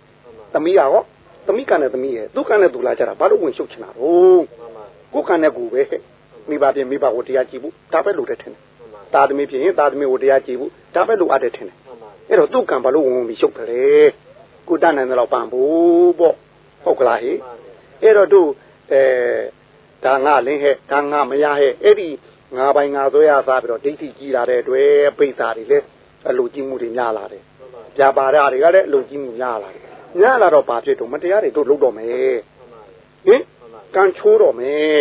သမီးကရောသမီးကံနဲ့သမီးရဲ့သူ့ကံနဲ့သူလာကြတာဘာလို့ဝင်ရှုပ်ချင်တာတော့ကိုကံနဲ့ကိုပဲမိဘပြင်မိဘကိုတရားကြည့်ဖို့ဒါပဲလိုတယ်ထင်တယ်တာသမီးဖြစ်ရင်တာသမီးကိုတရားကြည့်ဖို့ဒါပဲလိုအပ်တယ်ထင်တယ်အဲ့တော့သူ့ကံဘာလို့ဝင်ဝင်ပြီးရှုပ်တယ်ကိုတတ်နိုင်တယ်လို့ပန်ဖို့ပေါ့ဟုတ်ကလားဟဲ့အဲ့တော့တို့အဲ ဒါငါလင်းဟဲ့ဒါငါမရဟဲ့အဲ့ဒီငါပိုင်ငါဆွဲရစားပြီးတော့ဒိဋ္ဌိကြီးလာတဲ့အတွက်ပိဿာတွေလည်းအလိုကြီးမှုတွေများလာတယ်ပြပါရတွေကလည်းအလိုကြီးမှုများလာတယ်များလာတော့ဘာဖြစ်တော့မတရားတွေတို့လုပ်တော့မယ်ဟင်ကံချိုးတော့မယ်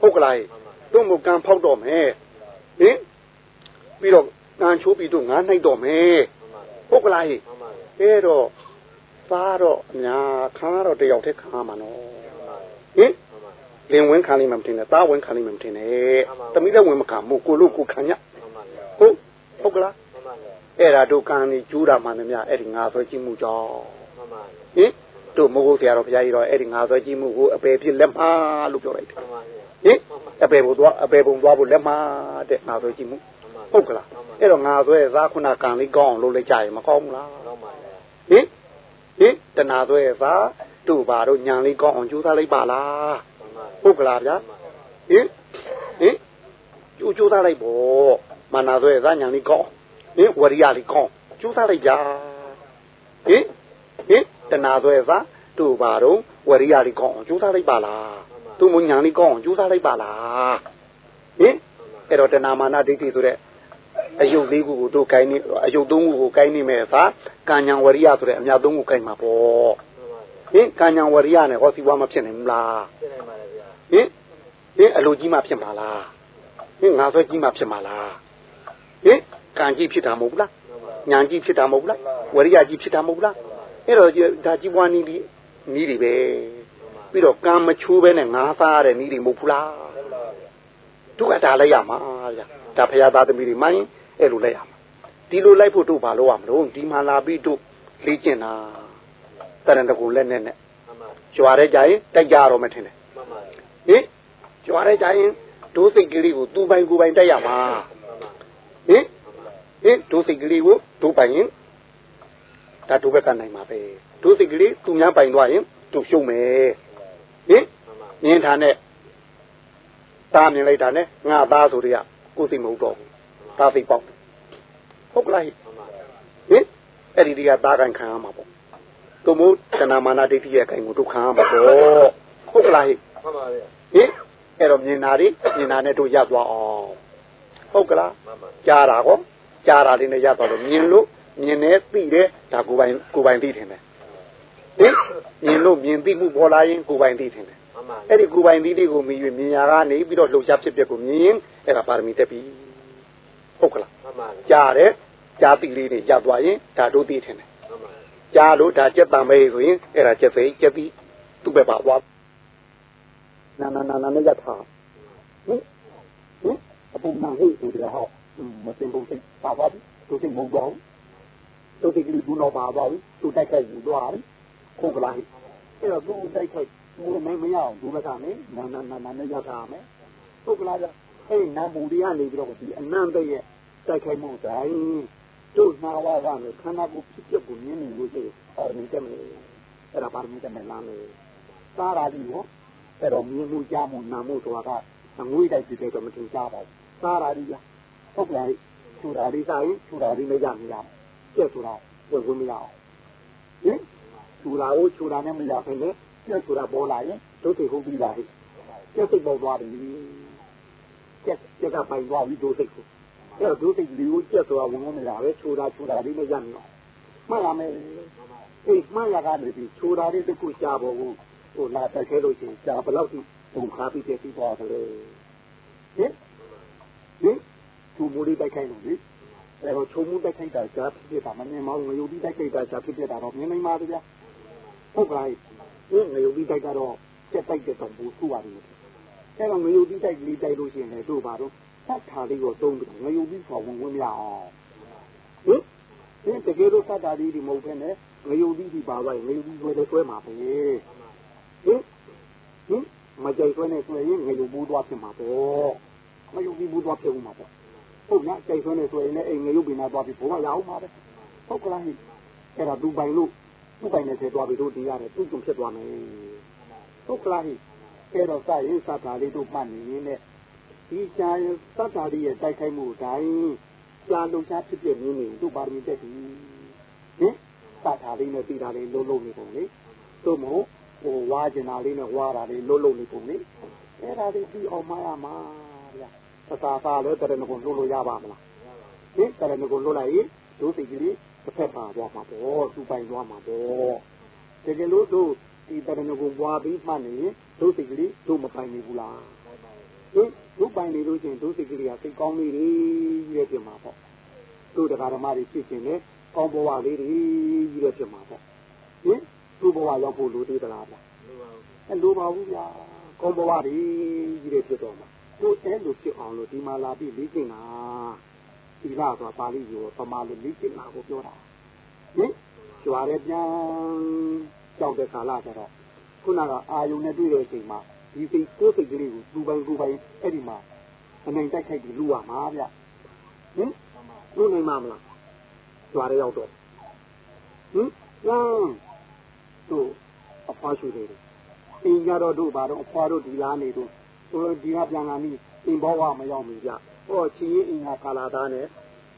ဟုတ်ကလားတို့မကံဖောက်တော့မယ်ဟင်ပြီးတော့ကံချိုးပြီးတော့ငါနှိုက်တော့မယ်ဟုတ်ကလားဟဲ့အဲ့တော့သားတော့အများခါတော့တယောက်တည်းခါမှာနော်ဟင် လင်ဝင်ခံလိမ့်မယ်မထင်နဲ့သားဝင်ခံလိမ့်မယ်မထင်နဲ့သမီးလည်းဝင်မခံဘူးကိုလို့ကိုခံညဟုတ်ဟုတ်ကလားအဲ့ဒါတို့ကံนี่ကျူးတာမှန်တယ်များအဲ့ဒီငါဆွဲကြည့်မှုကြောင့်ဟင်တို့မဟုတ်ဆရာတော်ဘုရားကြီးတော့အဲ့ဒီငါဆွဲကြည့်မှုကိုအပေဖြစ်လက်မှားလို့ပြောလိုက်တယ်ဟင်အပေဘုသွားအပေဘုံသွားဖို့လက်မှားတဲ့ငါဆွဲကြည့်မှုဟုတ်ကလားအဲ့တော့ငါဆွဲသားခုနကံလေးကောင်းအောင်လုပ်လိုက်ကြရင်မကောင်းဘူးလားဟင်ဟင်တဏှာဆွဲသားတို့ဘာတို့ညာလေးကောင်းအောင်ကြိုးစားလိုက်ပါလား ဟုတ်ကလားဗျာဟင်ဟင်ကျိုးကျိုးသားလိုက်ပေါ့မာနာဆွဲဇာညာလေးကောင်းဟင်ဝရိယလေးကောင်းကျိုးသားလိုက်ကြဟင်ဟင်တနာဆွဲဇာတို့ပါတော့ဝရိယလေးကောင်းကျိုးသားလိုက်ပါလားသူမညာလေးကောင်းကျိုးသားလိုက်ပါလားဟင်အဲ့တော့တဏမာနဒိဋ္ဌိဆိုတဲ့အယုတ်လေးခုကိုတို့ကိုင်းနေအယုတ်သုံးခုကိုကိုင်းနေမဲ့သာကံညာဝရိယဆိုတဲ့အမြတ်သုံးခုကိုင်းမှာပေါ့ဟင်ကံညာဝရိယနဲ့ဟောစီဝါမဖြစ်နိုင်ဘူးလားဖြစ်နိုင်ပါတယ်ဗျာ ဟင်ဟင်အလိုကြီးမှဖြစ်မှာလားဟင်ငါဆွဲကြီးမှဖြစ်မှာလားဟဟင်ကံကြီးဖြစ်တာမဟုတ်ဘူးလားညာကြီးဖြစ်တာမဟုတ်ဘူးလားဝရိယကြီးဖြစ်တာမဟုတ်ဘူးလားအဲ့တော့ဒါကြီးပွားနည်းဒီနည်းတွေပဲပြီးတော့ကံမချိုးပဲနဲ့ငါးစားရတဲ့နည်းတွေမဟုတ်ဘူးလားသူကဒါလိုက်ရမှာဗျာဒါဖရာသားသမီးတွေမှရင်အဲ့လိုလိုက်ရမှာဒီလိုလိုက်ဖို့တို့ဘာလို့ရမလို့ဒီမှာလာပြီးတို့လေ့ကျင့်တာတရဏတကူလက်နဲ့နဲ့ကြွားတဲ့ကြရင်တိုက်ကြတော့မထင်နဲ့ ဟင်ကြွားတဲ့ကြရင်ဒိုးစိတ်ကလေးကိုသူ့ပိုင်ကိုယ်ပိုင်တိုက်ရမှာဟင်ဟင်ဒိုးစိတ်ကလေးကိုဒိုးပိုင်ရင်ဒါဒိုးဘက်ကနိုင်မှာပဲဒိုးစိတ်ကလေးသူများပိုင်သွားရင်သူရှုံးမယ်ဟင်နင်းထားနဲ့သားမြင်လိုက်တာနဲ့ငါသားဆိုတွေကကိုယ်စိတ်မဟုတ်တော့ဘူးသားစိတ်ပေါက်ဟုတ်ကလားဟင်အဲ့ဒီဒီကသားကန်ခံရမှာပေါ့သူမို့တဏမာနာဒိဋ္ဌိရဲ့အကိုင်ကိုတို့ခံရမှာပေါ့ဟုတ်ကလားဟင်မှန်ပါဗျာ ဟင်အဲ့တော့မြင်တာတွေမြင်တာနဲ့တို့ရသွားအောင်ဟုတ်ကလားမှန်ပါကြားတာကောကြားတာလေးနဲ့ရသွားလို့မြင်လို့မြင်နေသိတယ်ဒါကိုယ်ပိုင်ကိုယ်ပိုင်သိတယ်ဟင်မြင်လို့မြင်သိမှုပေါ်လာရင်ကိုယ်ပိုင်သိတယ်မှန်ပါအဲ့ဒီကိုယ်ပိုင်သီးလေးကိုမြည်၍မြင်ရကနေပြီးတော့လှုပ်ရှားဖြစ်ပျက်ကိုမြင်ရင်အဲ့ဒါပါရမီတက်ပြီဟုတ်ကလားမှန်ပါကြားတယ်ကြားတိလေးတွေရသွားရင်ဒါတို့သိထင်တယ်မှန်ပါကြားလို့ဒါကြက်တံမဲဆိုရင်အဲ့ဒါကြက်စိကြက်တိသူ့ပဲပါသွား နာနာနာနာနဲ့ရထားဟင်ဟင်အပုံနာဟိဆိုတဲ့ဟောမစင်ဘူးစိတ်ပါသွားပြီသူစိတ်မဟုတ်တော့သူစိတ်ကလေးဘူးတော့ပါသွားပြီသူတိုက်ခိုက်ယူသွားပြီဟုတ်ကလားအဲ့တော့သူတိုက်ခိုက်ဘူးမမရအောင်သူဘက်ကနဲ့နာနာနာနာနဲ့ရထားမယ်ဟုတ်ကလားအဲ့နာမူတွေကနေပြီးတော့ဒီအနန္တရဲ့တိုက်ခိုက်မှုတိုင်းတို့နာဝါကနဲ့ခန္ဓာကိုယ်ဖြစ်ဖြစ်ကိုမြင်နေလို့ရှိရင်အော်နေတယ်မယ်အဲ့ဒါပါမီတယ်မယ်လားမယ်သာရာဒီရော အဲ့တော့မြင်မှုကြားမှုနာမှုဆိုတာကအငွေးတိုက်ဖြစ်တဲ့တော့မထင်ရှားပါဘူးသာရာဒီလားဟုတ်ကဲ့ထူတာလေးစားရင်ထူတာလေးလည်းရမရကျက်ဆိုတာဝင်ဝင်မရအောင်ဟင်ထူတာကိုထူတာနဲ့မရဖ ೇನೆ ကျက်ဆိုတာပေါ်လာရင်ဒုစိတ်ဟုတ်ပြီလားဟဲ့ကျက်စိတ်ပေါ်သွားပြီကျက်ကျက်ကပိုင်သွားပြီဒုစိတ်ကိုအဲ့တော့ဒုစိတ်လေးကိုကျက်ဆိုတာဝင်ဝင်မရပဲထူတာထူတာလေးလည်းရမရမှတ်ရမယ်အေးမှတ်ရကနေပြီးထူတာလေးတစ်ခုရှားဖို့ ဟိုလာတက်ခဲလို့ရှိရင်ရှားဘယ်လောက်ထိပုံခါပြီးပြည့်ပြီးသွားတယ်ဟင်ဟင်သူမူလေးတိုက်ခိုင်းလို့လေအဲတော့ချုံမှုတိုက်ခိုက်တာရှားဖြစ်ဖြစ်တာမမြင်မအောင်ငရုတ်ပြီးတိုက်ခိုက်တာရှားဖြစ်ဖြစ်တာတော့မြင်နိုင်ပါသေးဗျာဟုတ်ကဲ့ဒီငရုတ်ပြီးတိုက်ကတော့စက်တိုက်တဲ့တော့ဘူးသူ့ပါတယ်အဲတော့ငရုတ်ပြီးတိုက်လေးတိုက်လို့ရှိရင်လည်းတို့ပါတော့သတ်ထားလေးကိုသုံးပြီးငရုတ်ပြီးဆောင်ဝင်ဝင်မရအောင်ဟင်ဒီတကယ်လို့သတ်တာလေးဒီမဟုတ်ဘဲနဲ့ငရုတ်ပြီးဒီပါသွားရင်ငရုတ်ပြီးဆွဲတယ်ဆွဲမှာပဲ ဟင်ဟင်မကြိုက်ဆွဲနေဆွဲရင်ငရုတ်ဘူးသွားဖြစ်မှာပေါ့ငရုတ်ပြီးဘူးသွားဖြစ်ဦးမှာပေါ့ဟုတ်လားကြိုက်ဆွဲနေဆွဲရင်လည်းအိမ်ငရုတ်ပြီးနာသွားပြီးဘုံကရအောင်မှာပဲဟုတ်ကလားဟိအဲ့ဒါသူပိုင်လို့သူပိုင်နဲ့ဆဲသွားပြီးတို့တရားတယ်သူ့ကြုံဖြစ်သွားမယ်ဟုတ်ကလားဟိအဲ့တော့စရင်စတာလေးတို့မှတ်နေရင်လည်းဒီရှားစတာလေးရဲ့တိုက်ခိုက်မှုတိုင်းကြာလုံချဖြစ်ဖြစ်နေနေတို့ပါရမီတက်ပြီဟင်စတာလေးနဲ့ပြီးတာလေးလုံးလုံးနေပုံလေတို့မို့ဟို ဝါကျင်တာလေးနဲ့ဝါတာလေးလုံးလုံးနေပုံလေအဲ့ဒါလေးပြီးအောင်မရမှာဗျာသသာသာလည်းတရဏဂုံလို့လို့ရပါမလားဟင်တရဏဂုံလို့လိုက်ရင်ဒုစိတ်ကလေးတစ်ဖက်ပါသွားမှာပေါ့သူပိုင်သွားမှာပေါ့တကယ်လို့တို့ဒီတရဏဂုံပွားပြီးမှတ်နေရင်ဒုစိတ်ကလေးတို့မပိုင်နေဘူးလားဟင်တို့ပိုင်နေလို့ရှိရင်ဒုစိတ်ကလေးကစိတ်ကောင်းလေးတွေရဲ့ပြင်မှာပေါ့တို့တရားဓမ္မတွေဖြစ်ခြင်းနဲ့ကောင်းဘဝလေးတွေကြီးရဲ့ပြင်မှာပေါ့ဟင် သူ့ဘဝရောက်ဖို့လိုသေးသလားဗျာအဲလိုပါဘူးဗျာကောင်းဘဝတွေကြီးရဲ့ဖြစ်တော့မှာတို့အဲလိုဖြစ်အောင်လို့ဒီမှာလာပြီးလေ့ကျင့်တာဒီလာဆိုတာပါဠိလိုပမာလိုလေ့ကျင့်တာကိုပြောတာဟင်ကြွားရဲပြန်ကြောက်တဲ့ကာလကျတော့ခုနကအာယုန်နဲ့တွေ့တဲ့အချိန်မှာဒီစိတ်ကိုယ်စိတ်ကလေးကိုသူပိုင်ကိုယ်ပိုင်အဲ့ဒီမှာအနိုင်တိုက်ခိုက်ပြီးလူရမှာဗျဟင်လူနိုင်မှာမလားကြွားရဲရောက်တော့ဟင်လမ်း တို့အဖွားရှူတယ်အင်းကြတော့တို့ဘာတော့အဖွားတို့ဒီလားနေတို့ဆိုတော့ဒီကပြန်လာပြီအင်းဘောကမရောက်မီကြဟောချီရင်အင်းကကာလာသားနဲ့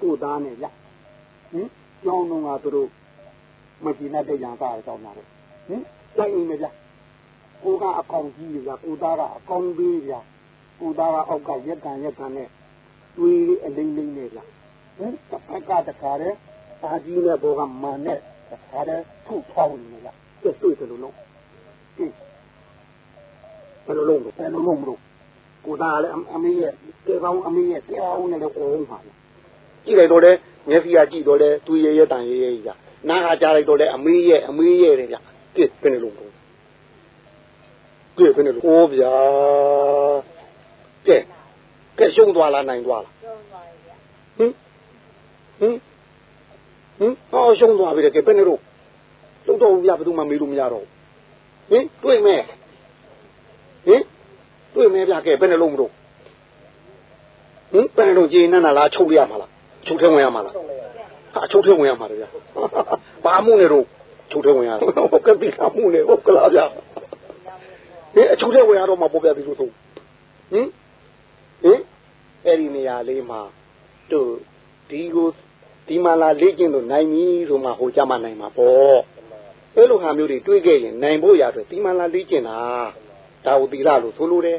ကိုသားနဲ့ဗျဟင်ကျောင်းတော့ကသူတို့မကြည့်နဲ့တဲ့ရန်သားတောင်းတာလေဟင်လိုက်အိမ်မဗျကိုကအကောင်ကြီးဗျကိုသားကအကောင်သေးဗျကိုသားကအောက်ကရက်ကန်ရက်ကန်နဲ့တွေးအလိမ့်လိမ့်နဲ့ဗျဟင်တစ်ဖက်ကတခါတည်းအာကြီးနဲ့ဘောကမန်နဲ့တခါတည်းထုထောင်းနေလား ပြည့်တွေ့တယ်လို့နော်ဟင်ဘယ်လိုလုပ်လဲဘယ်လိုလုပ်မလို့ကိုသားလည်းအမေရဲ့ကေကောင်းအမေရဲ့တရားဦးနဲ့လည်းအောင်းပါလားဟကြည့်လိုက်တော့လေမျက်စိကကြည့်တော့လေသူရဲရဲတန်ရဲရဲကြီးကနားကကြားလိုက်တော့လေအမေးရဲ့အမေးရဲ့တဲ့ဗျကဲဘယ်နဲ့လုံးတော့ကဲဘယ်နဲ့လုံးဟောဗျာကဲကဲရှုံးသွားလားနိုင်သွားလားကျုံသွားပြီဗျဟင်ဟင်ဟင်ဟောရှုံးသွားပြီလေကဲဘယ်နဲ့လုံး လုံးတော့ဗျဘယ်သူမှမေးလို့မရတော့ဟင်တွေ့မဲ့ဟင်တွေ့မဲ့ဗျကဲဘယ်နဲ့လုံးမလို့ဟင်ဘယ်နဲ့လုံးကြည်နန်းလားချုပ်ရမှာလားချုပ်ထဲဝင်ရမှာလားဟာချုပ်ထဲဝင်ရမှာလေဗျာဘာမှုနဲ့တော့ချုပ်ထဲဝင်ရဟုတ်ကဲ့ပြီမှုနဲ့ဟုတ်ကလားဗျာဒီအချုပ်ထဲဝင်ရတော့မှပေါ်ပြပြီလို့ဆိုဟင်ဟင်အဲ့ဒီနေရာလေးမှာတို့ဒီကိုဒီမှာလာလေ့ကျင့်လို့နိုင်ပြီဆိုမှဟိုကြမှာနိုင်မှာပေါ့ အဲ့လိုဟာမျိုးတွေတွေးခဲ့ရင်နိုင်ဖို့ရအတွက်ဒီမှာလာလေ့ကျင့်တာဒါကိုသီလလို့ဆိုလိုတယ်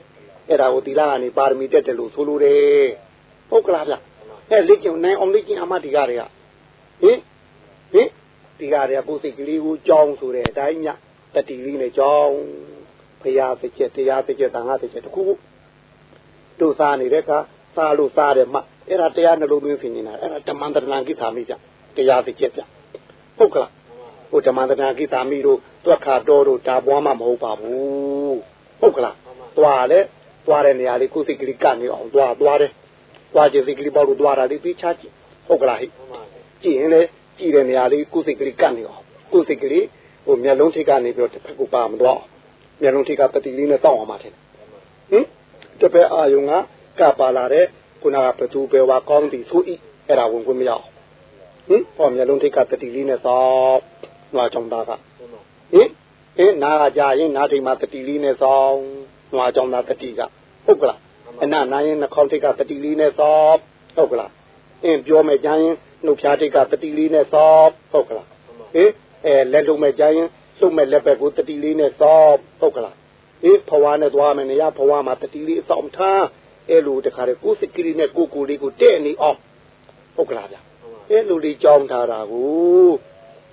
အဲ့ဒါကိုသီလကနေပါရမီတက်တယ်လို့ဆိုလိုတယ်ဟုတ်ကလားဗျအဲ့လေ့ကျင့်နိုင်အောင်လေ့ကျင့်အမှဒီကတွေကဟင်ဟင်ဒီကရပုစိတ်ကလေးကိုကြောင်းဆိုတဲ့အတိုင်းညတတိလေးနဲ့ကြောင်းဖရာတစ်ချက်တရားတစ်ချက်တန်ခါတစ်ချက်တခုခုတို့စားနေတဲ့အခါစားလို့စားတယ်မှအဲ့ဒါတရားနှလုံးသွင်းဆင်နေတာအဲ့ဒါဓမ္မန္တရဏကိသာမိကြတရားတစ်ချက်ပြဟုတ်ကလား ဟိုဓမ္မန္တရဏကိသာမိတို့တွက်ခါတော်တို့ဒါပွားမှမဟုတ်ပါဘူးဟုတ်ကလားသွားလဲသွားတဲ့နေရာလေးကိုယ်စိတ်ကလေးကနေအောင်သွားသွားတယ်သွားခြင်းစိတ်ကလေးပေါ့လို့သွားတာလေးပြီးချကြည့်ဟုတ်ကလားဟိကြည့်ရင်လေကြည့်တဲ့နေရာလေးကိုယ်စိတ်ကလေးကတ်နေအောင်ကိုယ်စိတ်ကလေးဟိုမျက်လုံးထိပ်ကနေပြီးတော့တစ်ဖက်ကိုပါမတော့မျက်လုံးထိပ်ကတတိလေးနဲ့တောက်အောင်ပါထင်ဟင်တစ်ဖက်အာယုံကကပ်ပါလာတဲ့ခုနကဘသူပဲဝါကောင်းသည်ဆိုဤအဲ့ဒါဝင်ခွင့်မရအောင်ဟင်ဟောမျက်လုံးထိပ်ကတတိလေးနဲ့တောက် နွားကြောင့်သားကဟင်ဟင်နားကကြရင်နားထိပ်မှာတတိလေးနဲ့ဆောင်းနွားကြောင့်သားတတိကဟုတ်ကလားအနနာရင်နှာခေါင်းထိပ်ကတတိလေးနဲ့ဆောင်းဟုတ်ကလားအင်းပြောမယ်ကြရင်နှုတ်ဖြားထိတ်ကတတိလေးနဲ့စောဟုတ်ကလားဟေးအဲလက်လုံးမဲ့ကြရင်လှုပ်မဲ့လက်ဘက်ကိုတတိလေးနဲ့စောဟုတ်ကလားဟေးဘဝနဲ့သွားမယ်နေရဘဝမှာတတိလေးအဆောင်ထားအဲလိုတခါလေကိုယ်စိတ်ကလေးနဲ့ကိုယ်ကိုယ်လေးကိုတဲ့နေအောင်ဟုတ်ကလားဗျအဲလိုလေးကြောင်းထားတာကို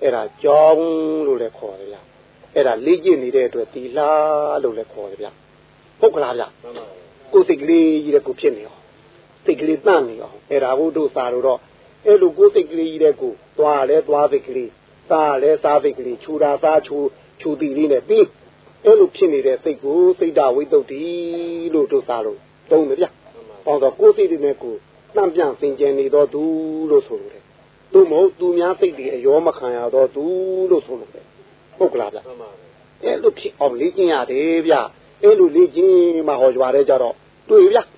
အဲ့ဒါကြောင်းလို့လည်းခေါ်တယ်ဗျအဲ့ဒါလေ့ကျင့်နေတဲ့အတွက်တီလာလို့လည်းခေါ်တယ်ဗျဟုတ်ကလားဗျကိုယ်စိတ်ကလေးကြီးတဲ့ကိုဖြစ်နေအောင်စိတ်ကလေးတန့်နေအောင်အဲ့ဒါဘုဒ္ဓစာလို့တော့အဲ့လိုကိုယ်စိတ်ကလေးကြီးတဲ့ကိုသွားလဲသွားစိတ်ကလေးစားလဲစားစိတ်ကလေးခြူတာစားခြူခြူတီလေးနဲ့ပြီးအဲ့လိုဖြစ်နေတဲ့စိတ်ကိုစိတ်ဓာဝိတ္တုတိလို့တို့စားလို့တုံးတယ်ဗျ။ဟောတော့ကိုယ်စိတ်တွေနဲ့ကိုနှံ့ပြန်စင်ကြယ်နေတော့သူလို့ဆိုလို့တယ်။ သူမဟုတ်သူများစိတ်တွေအယောမခံရတော့သူလို့ဆိုလို့တယ်။ဟုတ်ကလားဗျ။အဲ့လိုဖြစ်အောင်လေ့ကျင့်ရတယ်ဗျ။အဲ့လိုလေ့ကျင့်မှဟောကြပါတဲ့ကြတော့တွေ့ဗျ။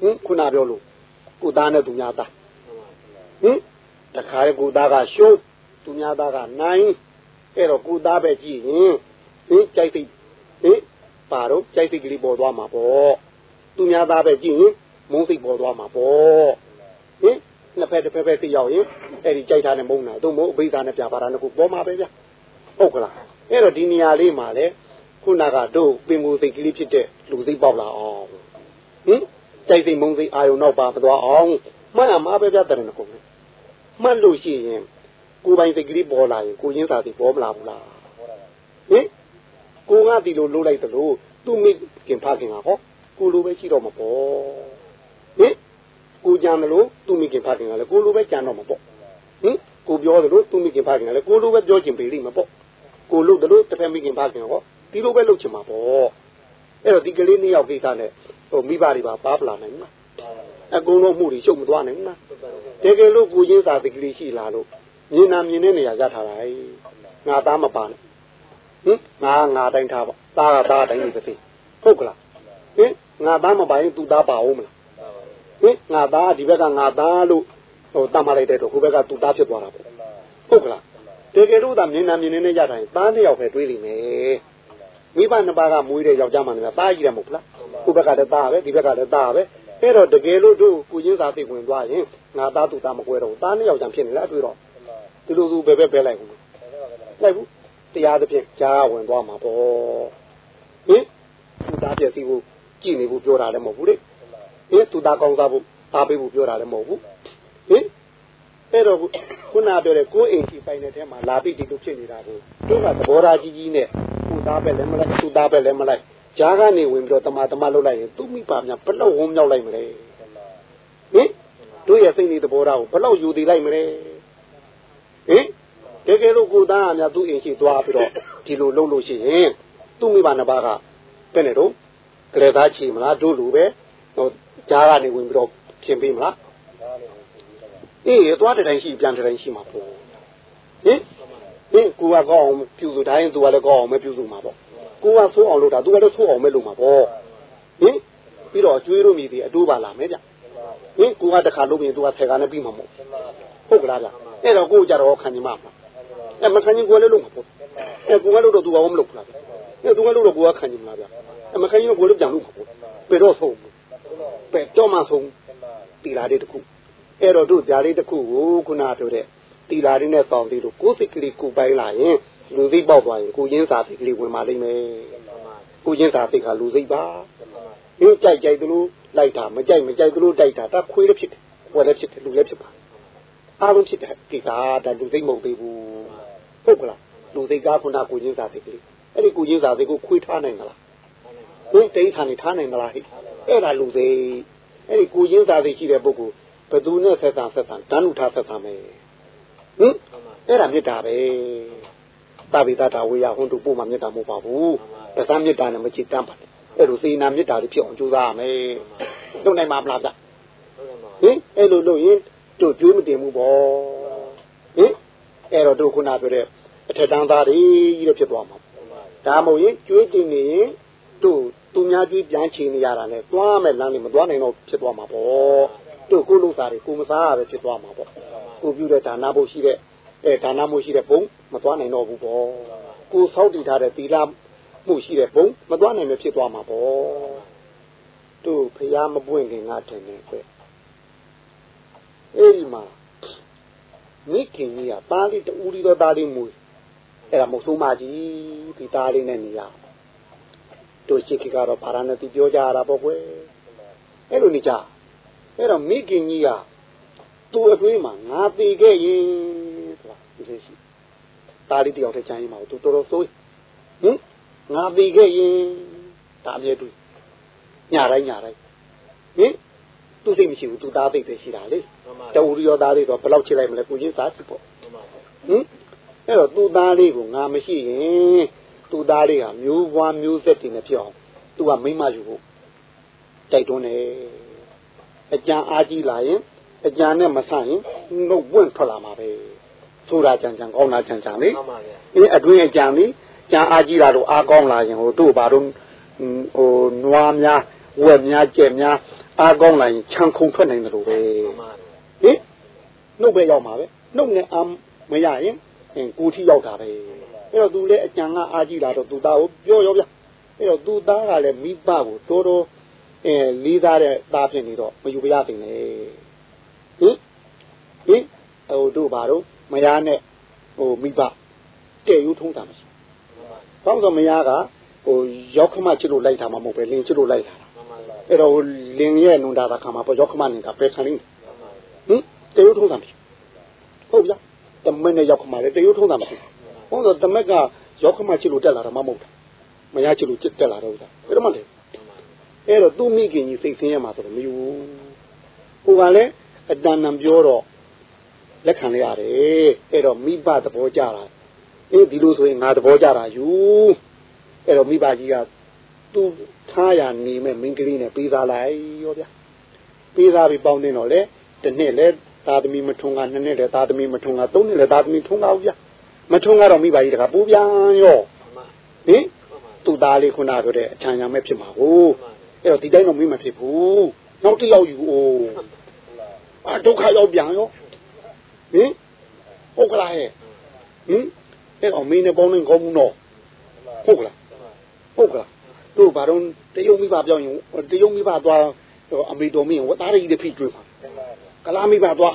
ဟင်ခုနပြောလို့ကိုသားနဲ့သူများသားဟင်တခါလေကိုသားကရှုံးသူများသားကနိုင်အဲ့တော့ကိုသားပဲကြည့်ရင်ဟင်ကြိုက်စိတ်ဟင်ပါတော့ကြိုက်စိတ်ကလေးပေါ်သွားမှာပေါ့သူများသားပဲကြည့်ရင်မုန်းစိတ်ပေါ်သွားမှာပေါ့ဟင် နှစ်ဖက်တစ်ဖက်ဖက်သိရောက်ရင်အဲ့ဒီကြိုက်တာနဲ့မုန်းတာတို့မို့အဘိဓါနဲ့ပြပါတာနှစ်ခုပေါ်မှာပဲဗျဟုတ်ကလားအဲ့တော့ဒီနေရာလေးမှာလေခုနကတို့ပင်ကိုယ်စိတ်ကလေးဖြစ်တဲ့လူစိတ်ပေါက်လာအောင်ဟင်ကြိုက်စိတ်မုန်းစိတ်အာယုံတော့ပါမသွားအောင်မှန်မှာပဲဗျတဲ့နကုမှတ်လို့ရှိရင်ကိုယ်ပိုင်စိတ်ကလေးပေါ်လာရင်ကိုရင်းစာစိတ်ပေါ်မလာဘူးလားဟင်ကိုကဒီလိုလုပ်လိုက်သလိုသူ့မိခင်ဖခင်ကဟောကိုလိုပဲရှိတော့မှာပေါ့ဟင် ကိုကြံတယ်လို့သူ့မိခင်ဖခင်ကလည်းကိုလိုပဲကြံတော့မှာပေါ့ဟင်ကိုပြောတယ်လို့သူ့မိခင်ဖခင်ကလည်းကိုလိုပဲပြောချင်ပေလိမ့်မှာပေါ့ကိုလို့တယ်လို့တစ်ဖက်မိခင်ဖခင်ဟောဒီလိုပဲလုပ်ချင်မှာပေါ့အဲ့တော့ဒီကလေးနှစ်ယောက်ကိစ္စနဲ့ဟိုမိဘတွေပါပါပလာနိုင်မှာအကုန်လုံးမှုတွေရှုပ်မသွားနိုင်ဘူးလားတကယ်လို့ကိုချင်းစာတကလေးရှိလာလို့မြင်နာမြင်တဲ့နေရာရထားတာဟဲ့ငါသားမပါနဲ့ဟင်ငါငါတိုင်းထားပါသားကသားတိုင်းနေသတိဟုတ်ကလားဟင်ငါသားမပါရင်သူသားပါအောင်မလား ဟင်ငါသားဒီဘက်ကငါသားလို့ဟိုတတ်မှလိုက်တဲ့တော့ဟိုဘက်ကသူသားဖြစ်သွားတာပေါ့ဟုတ်ကလားတကယ်လို့သာမြင်နာမြင်နေတဲ့ရတိုင်းသားတစ်ယောက်ပဲတွေးလိမ့်မယ်မိဘနှစ်ပါးကမွေးတဲ့ယောက်ျားမှန်တယ်သားကြီးတယ်မဟုတ်လားဟိုဘက်ကလည်းသားပဲဒီဘက်ကလည်းသားပဲအဲ့တော့တကယ်လို့တို့ကိုချင်းစာသိဝင်သွားရင်ငါသားသူသားမကွဲတော့ဘူးသားနှစ်ယောက်ချမ်းဖြစ်နေလားအတွေ့တော့ဒီလိုသူဘယ်ဘက်ပဲလိုက်ဘူးလိုက်ဘူးတရားသဖြင့်ကြားဝင်သွားမှာပေါ့ဟင်သူသားပြည့်စည်ဖို့ကြည်နေဖို့ပြောတာလည်းမဟုတ်ဘူးလေ ဟင်သူသားကောင်းစားဖို့အားပေးဖို့ပြောတာလည်းမဟုတ်ဘူးဟင်အဲ့တော့ခုနပြောတဲ့ကိုယ်အိမ်ကြီးပိုင်တဲ့ထဲမှာလာပြီးဒီလိုဖြစ်နေတာကိုတို့ကသဘောထားကြီးကြီးနဲ့သူသားပဲလည်းမလိုက်သူသားပဲလည်းမလိုက်ဂျားကနေဝင်ပြီးတော့တမတမလှုပ်လိုက်ရင်သူ့မိပါများဘယ်လောက်ဝုန်းမြောက်လိုက်မလဲဟင်ဒတို့ရဲ့စိတ်နေသဘောထားကိုဘယ်လောက်ယူသေးလိုက်မလဲဟင်တကယ်လို့ကိုသားအများသူ့အိမ်ရှိသွားပြီးတော့ဒီလိုလုပ်လို့ရှိရင်သူ့မိဘနှစ်ပါးကဘယ်နဲ့တော့ကလေးသားချီမလားတို့လူပဲဟို ကြားကနေဝင်ပြီးတော့ပြင်ပေးမလားအေးသွားတဲ့တိုင်းရှိပြန်တဲ့တိုင်းရှိမှာပေါ့ဟင်ဟင်ကိုကကောင်းအောင်ပြုစုတိုင်းသူကလည်းကောင်းအောင်မပြုစုမှာပေါ့ကိုကဆိုးအောင်လုပ်တာသူကလည်းဆိုးအောင်မလုပ်မှာပေါ့ဟင်ပြီးတော့ကျွေးလို့မြည်ဒီအတိုးပါလာမယ်ဗျဟင်ကိုကတခါလုပ်ရင်သူကဆယ်ကနဲ့ပြီးမှာမဟုတ်ဟုတ်ကလားဗျအဲ့တော့ကိုကြတော့ခံကြမှာမလားအဲ့မခံရင်ကိုလည်းလုပ်မှာပေါ့အဲ့ကိုကလုပ်တော့သူကမလုပ်ဘူးလားအဲ့သူကလုပ်တော့ကိုကခံကြမှာဗျအဲ့မခံရင်ကိုလည်းပြန်လုပ်မှာပေါ့ပေတော့ဆုံး ပဲတော့မှဆုံးတီလာတဲ့တခုအဲ့တော့တို့ဂျာလေးတစ်ခုကိုခုနပြောတဲ့တီလာလေးနဲ့ဆောင်ပြီးတော့ကိုယ်စိတ်ကလေးကိုပိုင်းလာရင်လူသိပေါက်သွားရင်ကိုရင်းစာစိတ်ကလေးဝင်มาလိမ့်မယ်ကိုရင်းစာစိတ်ကလူစိတ်ပါဒီကြိုက်ကြိုက်သလိုလိုက်တာမကြိုက်မကြိုက်သလိုတိုက်တာဒါခွေးလည်းဖြစ်တယ်ဝယ်လည်းဖြစ်တယ်လူလည်းဖြစ်ပါအားလုံးဖြစ်တယ်ဒီကဒါလူသိမဟုတ်သေးဘူးဟုတ်ကလားလူသိကခုနကိုရင်းစာစိတ်ကလေးအဲ့ဒီကိုရင်းစာစိတ်ကိုခွေးထားနိုင်မလား ဟင်တိဋ္ဌာန်နေထားနိုင်မလားဟဲ့အဲ့ဒါလူသိအဲ့ဒီကိုရင်းစာစိတ်ရှိတဲ့ပုဂ္ဂိုလ်ဘသူနဲ့ဆက်ဆံဆက်ဆံတန်းလူထားဆက်ဆံမယ်ဟင်အဲ့ဒါမေတ္တာပဲတာဝိသတာဝေယဟွန်တို့ပို့မှမေတ္တာမဟုတ်ပါဘူးပဇာမေတ္တာနဲ့မချစ်တမ်းပါအဲ့လိုစေနာမေတ္တာလေးဖြစ်အောင်ကြိုးစားရမယ်လုပ်နိုင်မှာမလားဗျဟင်အဲ့လိုလုပ်ရင်တို့ကြွေးမတင်ဘူးပေါ့ဟင်အဲ့တော့တို့ခုနပြောတဲ့အထက်တန်းသားတွေကြီးတော့ဖြစ်သွားမှာဒါမဟုတ်ရင်ကြွေးတင်နေရင်တို့ သူများကြွေးပြန်ချင်နေရတာနဲ့သွားမယ်လမ်းလေးမသွားနိုင်တော့ဖြစ်သွားမှာပေါ့တို့ကိုလို့စားတွေကိုမစားရပဲဖြစ်သွားမှာပေါ့ကိုပြုတဲ့ဒါနဖို့ရှိတဲ့အဲဒါနမှုရှိတဲ့ဘုံမသွားနိုင်တော့ဘူးပေါ့ကိုစောက်တည်ထားတဲ့သီလမှုရှိတဲ့ဘုံမသွားနိုင်ပဲဖြစ်သွားမှာပေါ့တို့ဖျားမပွင့်ခင်ကတင်နေခွဲအဲ့ဒီမှာမိခင်ကြီးကသားလေးတူရီတော့သားလေးမွေးအဲ့ဒါမဟုတ်ဆုံးမကြီးဒီသားလေးနဲ့နေရ တို့ရှိခိကတော့ဗာရာဏသီပြောကြရတာပေါ့ကွယ်အဲ့လိုနေကြအဲ့တော့မိခင်ကြီးကသူ့အတွင်းမှာငါသေးခဲ့ရင်ဆိုတာဒီလိုရှိသားလေးတယောက်တည်းချမ်းရင်မှာသူတော်တော်ဆိုးဟင်ငါသေးခဲ့ရင်ဒါအမြဲတွေ့ညတိုင်းညတိုင်းဟင်သူစိတ်မရှိဘူးသူသားသိပဲရှိတာလေတူရီရောသားလေးတော့ဘယ်လောက်ချစ်လိုက်မလဲကိုချင်းစားချစ်ပေါ့ဟင်အဲ့တော့သူသားလေးကိုငါမရှိရင် သူသားလေးဟာမျိုးပွားမျိုးဆက်တင်နေဖြစ်အောင်သူကမိမယူဖို့တိုက်တွန်းတယ်အကြံအားကြီးလာရင်အကြံနဲ့မဆန့်ရင်နှုတ်ပွင့်ထွက်လာမှာပဲဆိုတာကြံကြံကောင်းတာကြံကြံလေအေးအတွင်းအကြံလေးကြံအားကြီးလာတော့အားကောင်းလာရင်ဟိုတို့ဘာတော့ဟိုနွားများဝက်များကြက်များအားကောင်းလာရင်ခြံခုံထွက်နိုင်တယ်လို့ပဲဟင်နှုတ်ပဲရောက်မှာပဲနှုတ်နဲ့အာမရရင်အင်းကိုထီရောက်တာပဲ အဲ့တော့သူလည်းအကြံကအားကြီးလာတော့သူသားကိုပြောရောဗျအဲ့တော့သူသားကလည်းမိဘကိုတော်တော်အဲလေးသားတဲ့သားဖြစ်နေတော့မယူပြရသိနေဟင်ဟင်ဟိုတို့ဘာတော့မယားနဲ့ဟိုမိဘတဲ့ယူထုံးတာမရှိဘာလို့ဆိုမယားကဟိုရောက်ခမချစ်လို့လိုက်တာမှမဟုတ်ပဲလင်းချစ်လို့လိုက်တာအဲ့တော့လင်းရဲ့နုံတာခါမှာပေါ့ရောက်ခမနေတာပဲခံနေဟင်တဲ့ယူထုံးတာမရှိဟုတ်ဗျာတမက်နဲ့ရောက်ခမလည်းတဲ့ယူထုံးတာမရှိ ဟုတ်တော့တမက်ကရောက်ခမချစ်လို့တက်လာတာမှမဟုတ်တာမယားချစ်လို့တက်လာတော့ဥစ္စာအဲ့တော့မှလေအဲ့တော့သူ့မိခင်ကြီးစိတ်ဆင်းရမှာဆိုတော့မယူဘူးဟိုကလည်းအတန်တန်ပြောတော့လက်ခံလိုက်ရတယ်အဲ့တော့မိဘသဘောကြတာအေးဒီလိုဆိုရင်ငါသဘောကြတာယူအဲ့တော့မိဘကြီးကသူ့ထားရနေမဲ့မင်းကလေးနဲ့ပေးသားလိုက်ရောဗျာပေးသားပြီးပေါင်းနေတော့လေတစ်နှစ်လဲသာသမီမထုံကနှစ်နှစ်လဲသာသမီမထုံကသုံးနှစ်လဲသာသမီထုံကဦးဗျာ မထုံကတော့မိဘကြီးတကပူပြန်ရောဟင်သူ့သားလေးခုနပြောတဲ့အချမ်းချမ်းပဲဖြစ်မှာကိုအဲ့တော့ဒီတိုင်းတော့မင်းမဖြစ်ဘူးနောက်တစ်ယောက်ယူအိုးအာဒုက္ခရောက်ပြန်ရောဟင်ဟုတ်ကလားဟဲ့ဟင်အဲ့တော့မင်းနဲ့ပေါင်းနေကောင်းဘူးတော့ဟုတ်ကလားဟုတ်ကလားတို့ဘာတော့တရုတ်မိဘပြောင်းရင်တရုတ်မိဘသွားအမေတော်မင်းဝတ်သားရည်တဖိကျွေးမှာ ကလားမိဘသွား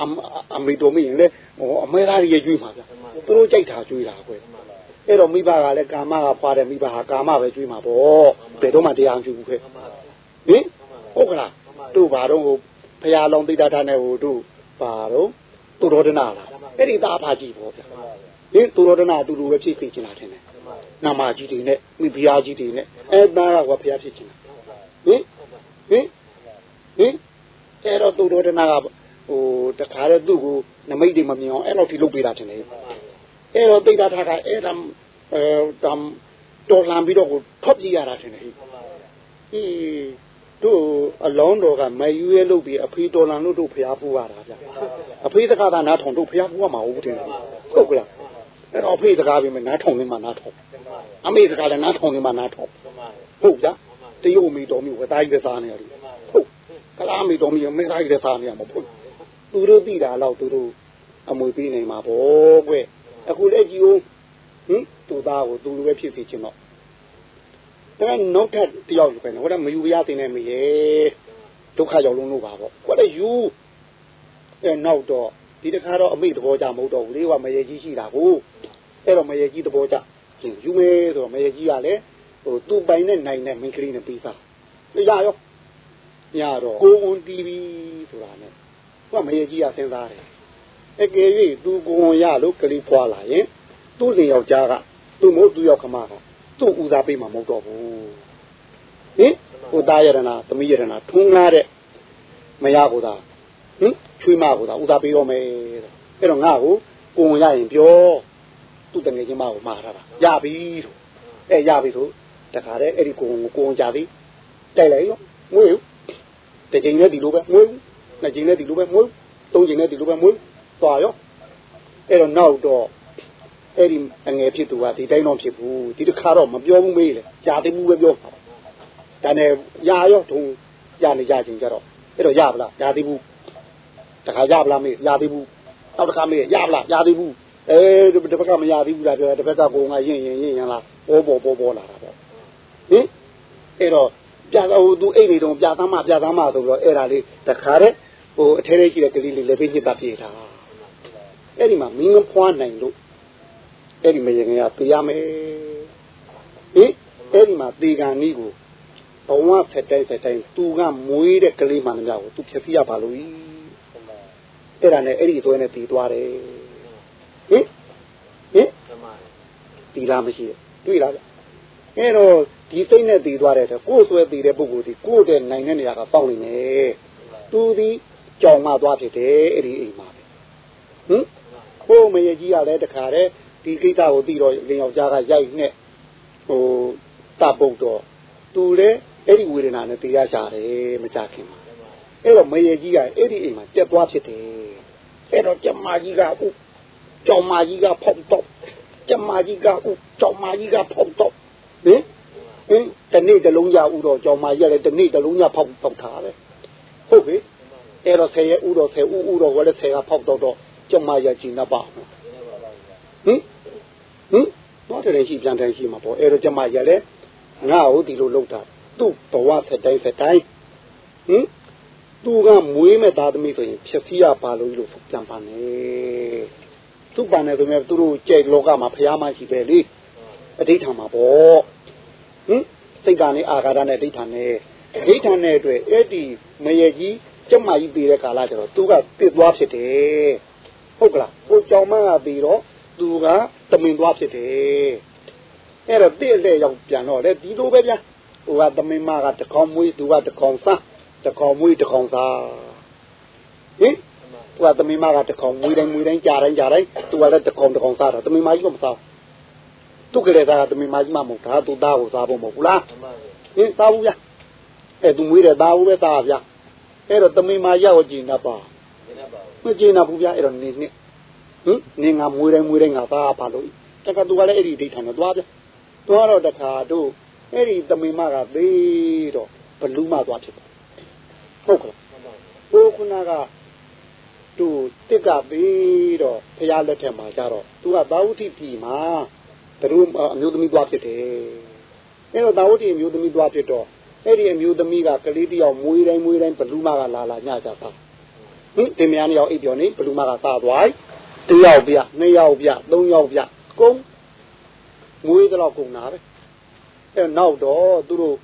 အမေတော်မင်းလေဟောအမေသားရည်ကျွေးမှာဗျသူတို့ကြိုက်တာကျွေးတာကွယ်အဲ့တော့မိဘကလည်းကာမကဖွာတဲ့မိဘဟာကာမပဲကျွေးမှာပေါ့ဘယ်တော့မှတရားကျွေးဘူးခဲဟင်ဟုတ်ကလားတို့ဘာတော့ဟိုဖရာလောင်သိတာထားနဲ့ဟိုတို့ဘာတော့သူတော်ဒနာလားအဲ့ဒီသားဖာကြီးပေါ့ဗျဟင်သူတော်ဒနာအတူတူပဲဖြစ်ဖြစ်ချင်တာထင်တယ်နာမကြီးတွေနဲ့မိဖုရားကြီးတွေနဲ့အဲသားကဘုရားဖြစ်ချင်တာဟင်ဟင်ဟင်အဲ့တော့သူတော်ဒနာက ဟိုတခါတည်းသူ့ကိုနမိတ်တွေမမြင်အောင်အဲ့လောက်ထိလုပ်ပေးတာထင်တယ်အဲ့တော့တိတ်တာထားကအဲ့ဒါအဲတမ်တော်လန်ပြီးတော့ကိုထွက်ပြေးရတာထင်တယ်ဟိအေးတို့အလောင်းတော်ကမယူရဲလုပ်ပြီးအဖေတော်လန်လို့တို့ဖျားဖူးရတာဗျအဖေတကားသာနားထောင်တို့ဖျားဖူးရမှာဟုတ်တယ်ဟုတ်ကလားအဲ့တော့အဖေတကားပြီးမနားထောင်နေမှနားထောင်အမေတကားလည်းနားထောင်နေမှနားထောင်ဟုတ်ကြတရုတ်မီတော်မီဝသားကြီးပဲစားနေရတယ်ဟုတ်ကလားမီတော်မီမင်းသားကြီးလည်းစားနေရမှာပေါ့ သူတို့သိတာတော့သူတို့အမွေပေးနေမှာပေါ့ကွအခုလက်ကြီးဦးဟင်သူသားကိုသူလိုပဲဖြစ်စီချင်တော့ဒါနောက်ထပ်တယောက်ယူပဲနော်ဟိုကမယူရတင်နေမရေဒုက္ခရောက်လုံးလို့ပါပေါ့ကွတဲ့ယူအဲနောက်တော့ဒီတခါတော့အမိသဘောကြမဟုတ်တော့ဘူးလေကမရေကြီးရှိတာကိုအဲ့တော့မရေကြီးသဘောကြယူမဲဆိုတော့မရေကြီးကလည်းဟိုသူ့ပိုင်နဲ့နိုင်တဲ့မင်းကလေးနဲ့ပြီးသားရရောရတော့ကိုဝန်တီးပြီဆိုတာနဲ့ သူကမရေကြီးကစဉ်းစားတယ်အကယ်၍သူကိုဝန်ရလို့ကလေးဖွာလာရင်သူ့လင်ယောက်ျားကသူ့မို့သူ့ယောက်ခမကသူ့ဦးစားပေးမှာမဟုတ်တော့ဘူးဟင်ဟိုသားရတနာသမီးရတနာထုံးလာတဲ့မရကိုသာဟင်ချွေးမကိုသာဦးစားပေးတော့မယ်အဲ့တော့ငါ့ကိုကိုဝင်ရရင်ပြောသူ့တငယ်ချင်းမကိုမှားထားတာရပြီဆိုအဲရပြီဆိုတခါတည်းအဲ့ဒီကိုဝင်ကိုကိုဝင်ကြပြီတိုက်လိုက်ရောငွေတစ်ချိန်နဲ့ဒီလိုပဲငွေ နှစ်ချိန်နဲ့ဒီလိုပဲငွေသုံးချိန်နဲ့ဒီလိုပဲငွေသွားရောအဲ့တော့နောက်တော့အဲ့ဒီအငယ်ဖြစ်သူကဒီတိုင်းတော့ဖြစ်ဘူးဒီတစ်ခါတော့မပြောဘူးမေးလေကြာသိမှုပဲပြောဒါနဲ့ရရောထုံရနေကြချင်းကြတော့အဲ့တော့ရပါလားရသေးဘူးတခါရပါလားမေးရသေးဘူးနောက်တစ်ခါမေးရပါလားရသေးဘူးအဲဒီဘက်ကမရသေးဘူးလားပြောတစ်ဘက်ကကိုငါရင်ရင်ရင်ရင်လားပေါ်ပေါ်ပေါ်ပေါ်လာတာပေါ့ဟင်အဲ့တော့ပြဟိုသူအိတ်နေတော့ပြသားမပြသားမဆိုတော့အဲ့ဒါလေးတခါတဲ့ ဟိုအထဲထဲရှိတဲ့ကလေးလေးလည်းပြည့်ညစ်တာပြေးတာအဲ့ဒီမှာမင်းမဖွားနိုင်လို့အဲ့ဒီမရင်ကပြရမယ်ဟင်အဲ့ဒီမှာတေကန်နီးကိုဘဝဆက်တိုင်းဆက်တိုင်းသူကမွေးတဲ့ကလေးမှန်များကိုသူဖြည့်ပြရပါလို့အဲ့ဒါနဲ့အဲ့ဒီသွဲနဲ့တည်သွားတယ်ဟင်ဟင်တီလာမရှိတွေ့လားအဲ့တော့ဒီစိတ်နဲ့တည်သွားတဲ့ကိုယ်ဆွဲတည်တဲ့ပုဂ္ဂိုလ်ဒီကိုယ်တဲ့နိုင်တဲ့နေရာကပေါက်နေတယ်သူဒီ ကြောင်မသွားဖြစ်တယ်အဲ့ဒီအိမ်မှာဟင်ဟိုမရကြီးကလည်းတခါတည်းဒီကိစ္စကိုသိတော့လင်ယောက်ျားကရိုက်နဲ့ဟိုတပုတ်တော့သူလည်းအဲ့ဒီဝေဒနာနဲ့တရားရှာတယ်မကြခင်မှာအဲ့တော့မရေကြီးကအဲ့ဒီအိမ်မှာတက်သွားဖြစ်တယ်အဲ့တော့ကျမကြီးကဥကြောင်မကြီးကဖောက်တော့ကျမကြီးကဥကြောင်မကြီးကဖောက်တော့ဟင်ဟင်တနေ့တလုံးရဥတော့ကြောင်မကြီးကလည်းတနေ့တလုံးရဖောက်ဖောက်ထားတယ်ဟုတ်ပြီ အဲ့တော့ဆယ်ရဲ့ဥတော့ဆယ်ဥဥတော့ဝလည်းဆယ်ကဖောက်တော့တော့ကျမရကြည်နပ်ပါဟင်ဟင်တော့တယ်ရှိပြန်တိုင်းရှိမှာပေါ့အဲ့တော့ကျမရလည်းငါ့ကိုဒီလိုလုပ်တာသူ့ဘဝဆက်တိုင်းဆက်တိုင်းဟင်သူကမွေးမဲ့သားသမီးဆိုရင်ဖြစ်စီရပါလို့လို့ပြန်ပါနေသူ့ပါနေဆိုရင်သူတို့ကြဲလောကမှာဖျားမရှိပဲလေအဋိဌာန်မှာပေါ့ဟင်စိတ်ကနေအာဃာတနဲ့အဋိဌာန်နဲ့အဋိဌာန်နဲ့အတွက်အဲ့ဒီမရေကြီး ကျမကြီးပြီးတဲ့ကာလကျတော့သူကပြစ်သွားဖြစ်တယ်ဟုတ်ကလားကိုကြောင်မကပြီးတော့သူကတမင်သွားဖြစ်တယ်အဲ့တော့တိ့လက်ရောက်ပြန်တော့လေဒီလိုပဲဗျာဟိုကသမင်မကတကောင်မွေးသူကတကောင်စားတကောင်မွေးတကောင်စားဟင်သူကသမင်မကတကောင်မွေးတိုင်းမွေးတိုင်းကြာတိုင်းကြာတိုင်းသူကလည်းတကောင်တကောင်စားတာသမင်မကြီးကမစားသူကလေးသားကသမင်မကြီးမှမဟုတ်တာသူသားကိုစားဖို့မဟုတ်ဘူးလားဟင်စားဘူးဗျာအဲ့သူမွေးတဲ့သားဘူးပဲစားဗျာ အဲ့တော့သမင်မရောက်ကြည်နေပါမကြည်နေဘူးဗျာအဲ့တော့နေနေဟင်နေငါမွေးတိုင်းမွေးတိုင်းငါသားပါလို့တကသူကလည်းအဲ့ဒီဒိဋ္ဌာန်နဲ့သွားဗျာသွားတော့တခါတို့အဲ့ဒီတမိမကသေးတော့ဘလူးမသွားဖြစ်တယ်ဟုတ်ကလားဟိုခုနကသူတစ်ကပြီးတော့ဖရာလက်ထက်မှာကြတော့သူကသာဝတိပြည်မှာသူအမျိုးသမီးသွားဖြစ်တယ်အဲ့တော့သာဝတိအမျိုးသမီးသွားဖြစ်တော့ အဲ့ဒီအမျိုးသမီးကကလေးတယောက်မွေးတိုင်းမွေးတိုင်းဘလူးမကလာလာညကြတာဟင်တင်များနှစ်ယောက်အိပ်ပြောနေဘလူးမကစားသွားတယောက်ပြနှစ်ယောက်ပြသုံးယောက်ပြကုန်းမွေးတော့ကုန်တာပဲအဲနောက်တော့သူတို့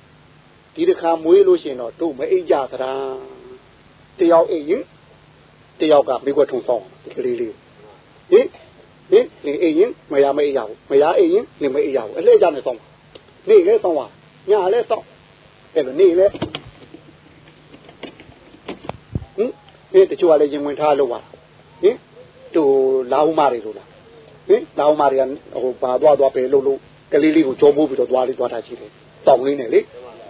ဒီတစ်ခါမွေးလို့ရှိရင်တော့တို့မအိတ်ကြသလားတယောက်အိတ်ရင်တယောက်ကမိခွက်ထုံဆောင်ဒီကလေးလေးဟင်ဟင်နေအိတ်ရင်မရမအိတ်ရဘူးမရအိတ်ရင်နေမအိတ်ရဘူးအလှည့်ကြနေဆောင်နေလဲဆောင်ပါညလဲဆောင် အဲ့လိုနေလဲဟင်ဒီတချို့ကလည်းရင်ဝင်ထားလို့ပါဟင်တူလာဦးမတွေလို့လားဟင်လာဦးမတွေကဟိုဘာသွားသွားပဲလို့လို့ကလေးလေးကိုကြောပိုးပြီးတော့သွားလေးသွားထားရှိတယ်တောင်းလေးနဲ့လေ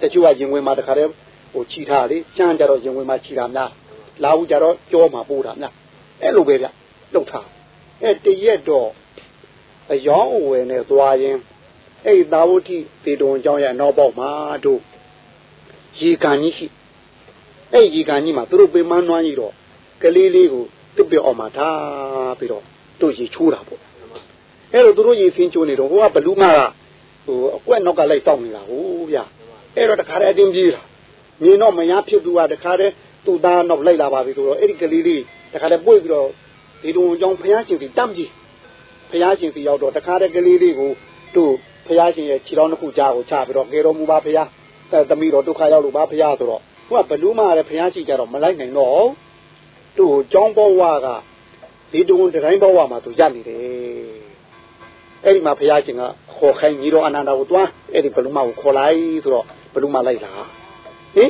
တချို့ကရင်ဝင်မှာတခါတည်းဟိုခြိထားလေချမ်းကြတော့ရင်ဝင်မှာခြိတာများလာဦးကြတော့ကြောမှာပို့တာများအဲ့လိုပဲဗျလှုပ်ထားအဲ့တရက်တော့အယောင်းအဝယ်နဲ့သွားရင်အဲ့သာဝတိတေတုံအကြောင်းရဲ့နောက်ပေါက်မှာတို့ ရေကန်ကြီးရှိအဲ့ရေကန်ကြီးမှာသူတို့ပင်မနှွမ်းကြီးတော့ကလေးလေးကိုတစ်ပြအောင်မှာထားပြီးတော့တို့ရေချိုးတာပေါ့အဲ့တော့သူတို့ရေဖင်းချိုးနေတော့ဟိုကဘလူးမကဟိုအကွက်နောက်ကလိုက်တောက်နေတာဟိုဗျအဲ့တော့တခါတည်းအတင်းပြေးတာမြင်တော့မရဖြစ်သူကတခါတည်းသူ့သားနောက်လိုက်လာပါပြီဆိုတော့အဲ့ဒီကလေးလေးတခါတည်းပွေ့ပြီးတော့ဒီတုံအကြောင်းဖျားရှင်စီတမ်းကြီးဖျားရှင်စီရောက်တော့တခါတည်းကလေးလေးကိုတို့ဖျားရှင်ရဲ့ခြေတော်နှစ်ခုကြားကိုချပြီးတော့ကေတော်မူပါဖျားအဲ သမီးတော်ဒုက္ခရောက်လို့ပါဖျားဆိုတော့ဟိုကဘလူးမလည်းဖျားရှိကြတော့မလိုက်နိုင်တော့သူ့ကိုကြောင်းဘဝကဒီတုံတိုင်းဘဝမှာသူရပ်နေတယ်အဲ့ဒီမှာဖျားရှင်ကခေါ်ခိုင်းညီတော်အနန္ဒာကိုတွားအဲ့ဒီဘလူးမကိုခေါ်လိုက်ဆိုတော့ဘလူးမလိုက်လာဟင်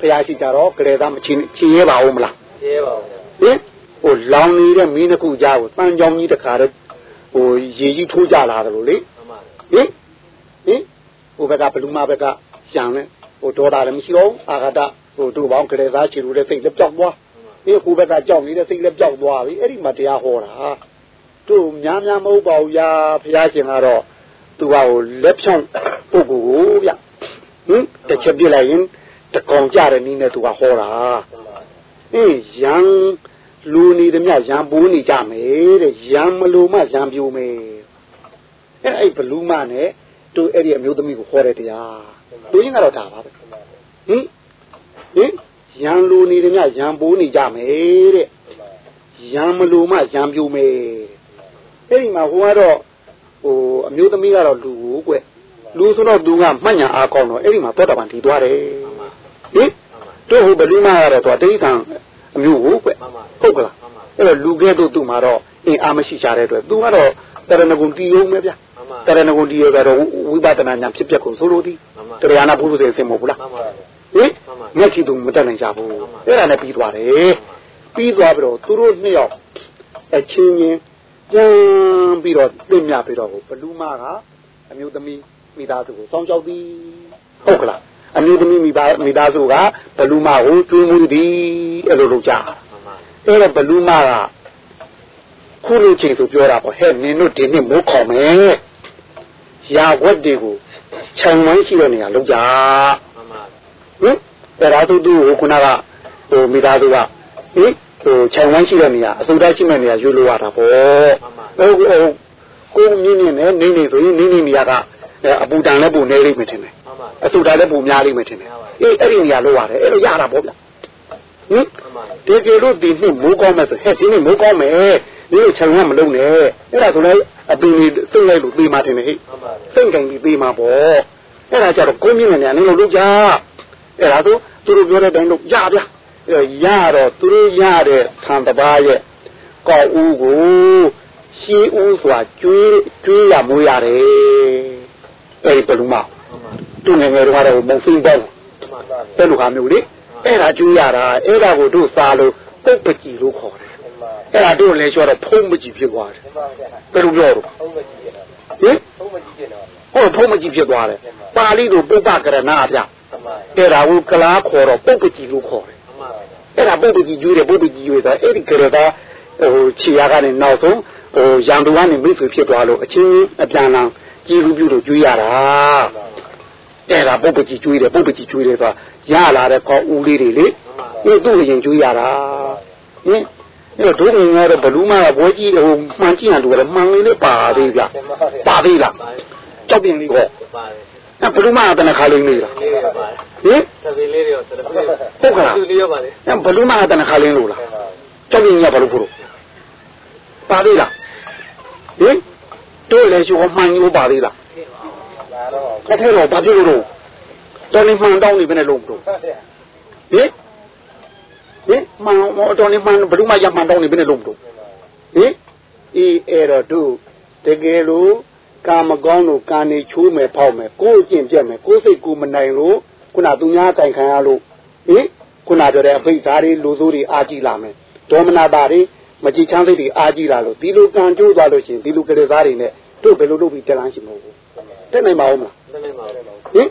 ဖျားရှိကြတော့ကလေးသားမချင်းချင်းရဲပါဦးမလားရှင်းပါဦးဟင်ဟိုလောင်နေတဲ့မီးနှစ်ခုကြားကိုတန်ကြောင်ကြီးတခါတော့ဟိုရေကြီးထိုးကြလာတယ်လို့လေမှန်ပါဟင်ဟင်ဟိုဘက်ကဘလူးမဘက်က ရှံနေဟိုဒေါ်တာလည်းမရှိတော့ဘူးအာဂတဟိုတို့ပေါင်းကလေးသားချီလို့တဲ့စိတ်လည်းပြောက်သွားဒီဟိုဘက်ကကြောက်နေတဲ့စိတ်လည်းပြောက်သွားပြီအဲ့ဒီမှာတရားဟောတာတို့များများမဟုတ်ပါဘူးယာဘုရားရှင်ကတော့သူကဟိုလက်ဖြောင်းပုဂ္ဂိုလ်ကိုဗျဟင်တစ်ချက်ပြလိုက်ရင်တကောင်ကြတဲ့နည်းနဲ့သူကဟောတာအေးရန်လူနေသည်မြရန်ပိုးနေကြမယ်တဲ့ရန်မလို့မှရန်ပြိုမယ်အဲ့အဲ့ဘလူးမနဲ့တို့အဲ့ဒီအမျိုးသမီးကိုဟောတဲ့တရား တို့ရင်ကတော့ဒါပါပဲဟင်ဟင်ရန်လူနေသည်မြရန်ပိုးနေကြမယ်တဲ့ရန်မလို့မှရန်ပြိုမယ်အဲ့ဒီမှာဟိုကတော့ဟိုအမျိုးသမီးကတော့လူကိုကွလူဆိုတော့သူကမှတ်ညာအားကောင်းတော့အဲ့ဒီမှာသောတာပန်တည်သွားတယ်ဟင်တို့ဟိုဘလူးမကတော့သူကတိဋ္ဌံအမျိုးကိုကွဟုတ်ကလားအဲ့တော့လူကဲ့သို့သူ့မှာတော့အင်အားမရှိကြတဲ့အတွက်သူကတော့ တရဏဂုံတီးုံပဲဗျာတရဏဂုံတီးရကတော့ဝိပဿနာဉာဏ်ဖြစ်ပျက်ကုန်ဆိုလို့ဒီတရားနာပုရုษေအစင်မဟုတ်ဘူးလားမှန်ပါဟင်မျက်ခြေသူမတက်နိုင်ကြဘူးအဲ့ဒါနဲ့ပြီးသွားတယ်ပြီးသွားပြီးတော့သူတို့နှစ်ယောက်အချင်းချင်းပြန်ပြီးတော့သိမြပြီးတော့ဘလူးမကအမျိုးသမီးမိသားစုကိုစောင်းကြောက်သည်ဟုတ်ကလားအမျိုးသမီးမိသားမိသားစုကဘလူးမကိုကျွေးမှုသည်အဲ့လိုလုပ်ကြမှန်ပါအဲ့တော့ဘလူးမက ခုလိုချိန်ဆိုပြောတာပေါ့ဟဲ့နင်တို့ဒီနေ့မိုးခေါ်မယ်ရာဝက်တွေကိုခြံဝန်းရှိတဲ့နေရာလောက်ကြမှန်ပါဟင်တရားသူသူဟိုခုနကဟိုမိသားစုကဟင်ဟိုခြံဝန်းရှိတဲ့နေရာအစုတိုက်ရှိမဲ့နေရာရွေးလို့ရတာပေါ့ဟိုဟိုကိုမြင်းမြင်းနဲ့နေနေဆိုရင်နေနေနေရာကအပူတန်လည်းပုံနေလိမ့်မယ်ထင်တယ်မှန်ပါအစုတိုက်လည်းပုံများလိမ့်မယ်ထင်တယ်အေးအဲ့ဒီနေရာလို့ရတယ်အဲ့လိုရတာပေါ့ဗျဟင်မှန်ပါဒီပြေလို့ဒီနှစ်မိုးကောင်းမယ်ဆိုဟဲ့ဒီနေ့မိုးကောင်းမယ် ဒီလိုခြံဝန်းမလုံးနဲ့အဲ့ဒါဆိုလည်းအပင်ကြီးစိတ်လိုက်လို့ပြေးမှထင်တယ်ဟိမှန်ပါစိတ်ကင်ပြီးပြေးမှာပေါ့အဲ့ဒါကြတော့ကိုမြင့်နေတယ်နင်တို့လုပ်ကြအဲ့ဒါဆိုသူတို့ပြောတဲ့အတိုင်းလုပ်ရဗျအဲ့ရတော့သူတို့ရတဲ့သံတပါးရဲ့ကောက်ဦးကိုရှင်းဦးစွာကျွေးကျွေးရမိုးရတယ်အဲ့ဒီဘလူးမမှန်ပါသူငယ်ငယ်တော့ကတော့မုံစိမ့်ပေါ့မှန်ပါအဲ့လိုဟာမျိုးလေအဲ့ဒါကျွေးရတာအဲ့ဒါကိုတို့စားလို့ပုတ်ပကြည်လို့ခေါ်တယ်မှန်ပါ အဲ့ဒါတို့လည်းပြောတော့ဖုံးပကြည်ဖြစ်သွားတယ်မှန်ပါဗျာဘယ်လိုပြောတော့ဟုတ်မကြည့်ရတာဟင်ဟုတ်မကြည့်ရတော့ဟုတ်ဖုံးပကြည်ဖြစ်သွားတယ်ပါဠိလိုပုပ္ပကရဏအပြမှန်ပါအဲ့ဒါကိုကလားခေါ်တော့ပုပ္ပကြည်လို့ခေါ်တယ်မှန်ပါဗျာအဲ့ဒါပုပ္ပကြည်ကျွေးတယ်ပုပ္ပကြည်ကျွေးတာအဲ့ဒီကရတာဟိုခြေရကနေနောက်ဆုံးဟိုရန်သူကနေမိတ်ဆွေဖြစ်သွားလို့အချင်းအပြန်လန်ကြည်လူပြုလို့ကျွေးရတာအဲ့ဒါပုပ္ပကြည်ကျွေးတယ်ပုပ္ပကြည်ကျွေးတယ်ဆိုတာရလာတဲ့ကောင်းဦးလေးတွေလေမှန်ပါဒီသူ့ရင်ကျွေးရတာဟင် အဲ့တော့ဒုက္ခငယ်တော့ဘလူးမကဘွဲကြီးဟိုမှန်ကြည့်ရလို့လည်းမှန်လေးလေးပါသေးဗျပါသေးလားကြောက်ပြင်းလေးဟောပါတယ်အဲ့ဘလူးမကတနခါလေးနေလားလေးရပါတယ်ဟင်သတိလေးတွေရောသတိလေးဟုတ်ကလားသူလေးရပါတယ်အဲ့ဘလူးမကတနခါလေးလို့လားကြောက်ပြင်းကြီးကဘာလို့ဖို့လို့ပါသေးလားဟင်တို့လည်းရှိုးမှန်ကြီးပါသေးလားလာတော့အထက်တော့ဘာဖြစ်လို့တော့တော်နေမှန်တောင်းနေပဲနဲ့လုံးမလို့ဟုတ်တယ်ဟင် ဟင်မှန်တော်နေမှန်ဘလူးမရမှန်တောင်းနေပဲနဲ့လုံးမလို့ဟင်အေးအဲ့တော့တို့တကယ်လို့ကာမကောင်းလို့ကာနေချိုးမယ်ဖောက်မယ်ကိုယ်အကျင့်ပြတ်မယ်ကိုယ်စိတ်ကိုမနိုင်လို့ခုနသူများတိုင်ခံရလို့ဟင်ခုနပြောတဲ့အဖိတ်ဓာတ်တွေလူစိုးတွေအာကြည့်လာမယ်ဒေါမနာတာတွေမကြည်ချမ်းစိတ်တွေအားကြီးလာလို့ဒီလိုကံကျိုးသွားလို့ရှိရင်ဒီလိုကလေးသားတွေနဲ့တို့ဘယ်လိုလုပ်ပြီးတက်လန်းရှိမလို့တက်နိုင်ပါဦးမလားတနေ့မှာဟုတ်တယ်ဟင်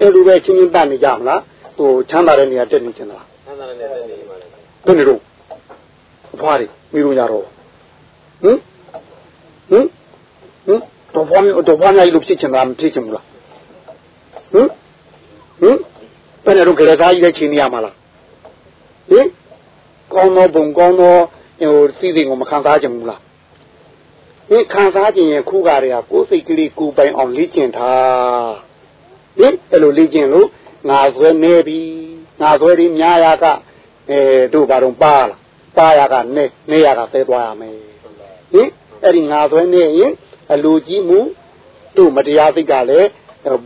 အဲ့လိုပဲချင်းချင်းတတ်နေကြမလားဟိုချမ်းသာတဲ့နေရာတက်နေချင်လား ဆန်းသာတဲ့တက်နေမှာလေဘယ်နေတော့အဖွားတွေမိလို့ကြတော့ဟင်ဟင်ဟင်တော့ဘွားမျိုးတော့ဘွားများကြီးလို့ဖြစ်ချင်တာမဖြစ်ချင်ဘူးလားဟင်ဟင်ဘယ်နဲ့တော့ကြရသားကြီးလည်းချင်းနေရမှာလားဟင်ကောင်းတော့ဘုံကောင်းတော့ဟိုစီစဉ်ကိုမခံစားချင်ဘူးလားဟင်ခံစားခြင်းရင်ခုကားတွေကကိုယ်စိတ်ကလေးကိုယ်ပိုင်အောင်လေ့ကျင့်ထားဟင်အဲ့လိုလေ့ကျင့်လို့ငါဆွဲနေပြီ ငါဆွဲဒီများရကအဲတို့ဘာတော့ပါလားပါရကနေနေရကသဲသွားရမယ်ဟင်အဲ့ဒီငါဆွဲနေရင်အလိုကြီးမှုတို့မတရားစိတ်ကလည်း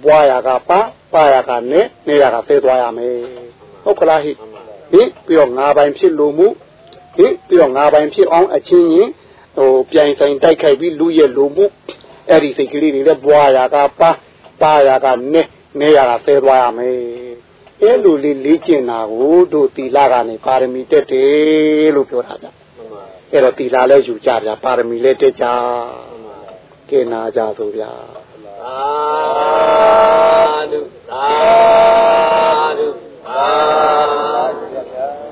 ပွားရကပါပါရကနေနေရကသဲသွားရမယ်ဟုတ်ကလားဟိဟင်ပြီးတော့ငါပိုင်ဖြစ်လို့မှုဟင်ပြီးတော့ငါပိုင်ဖြစ်အောင်အချင်းချင်းဟိုပြိုင်ဆိုင်တိုက်ခိုက်ပြီးလူရဲ့လူမှုအဲ့ဒီစိတ်ကလေးတွေလည်းပွားရကပါပါရကနေနေရကသဲသွားရမယ် အဲလိုလေးလေ့ကျင့်တာကိုတို့သီလကနေပါရမီတက်တယ်လို့ပြောတာဗျအဲ့တော့သီလလည်းယူကြဗျာပါရမီလည်းတက်ကြကဲနာကြဆိုဗျာသာဓုသာဓုသာဓု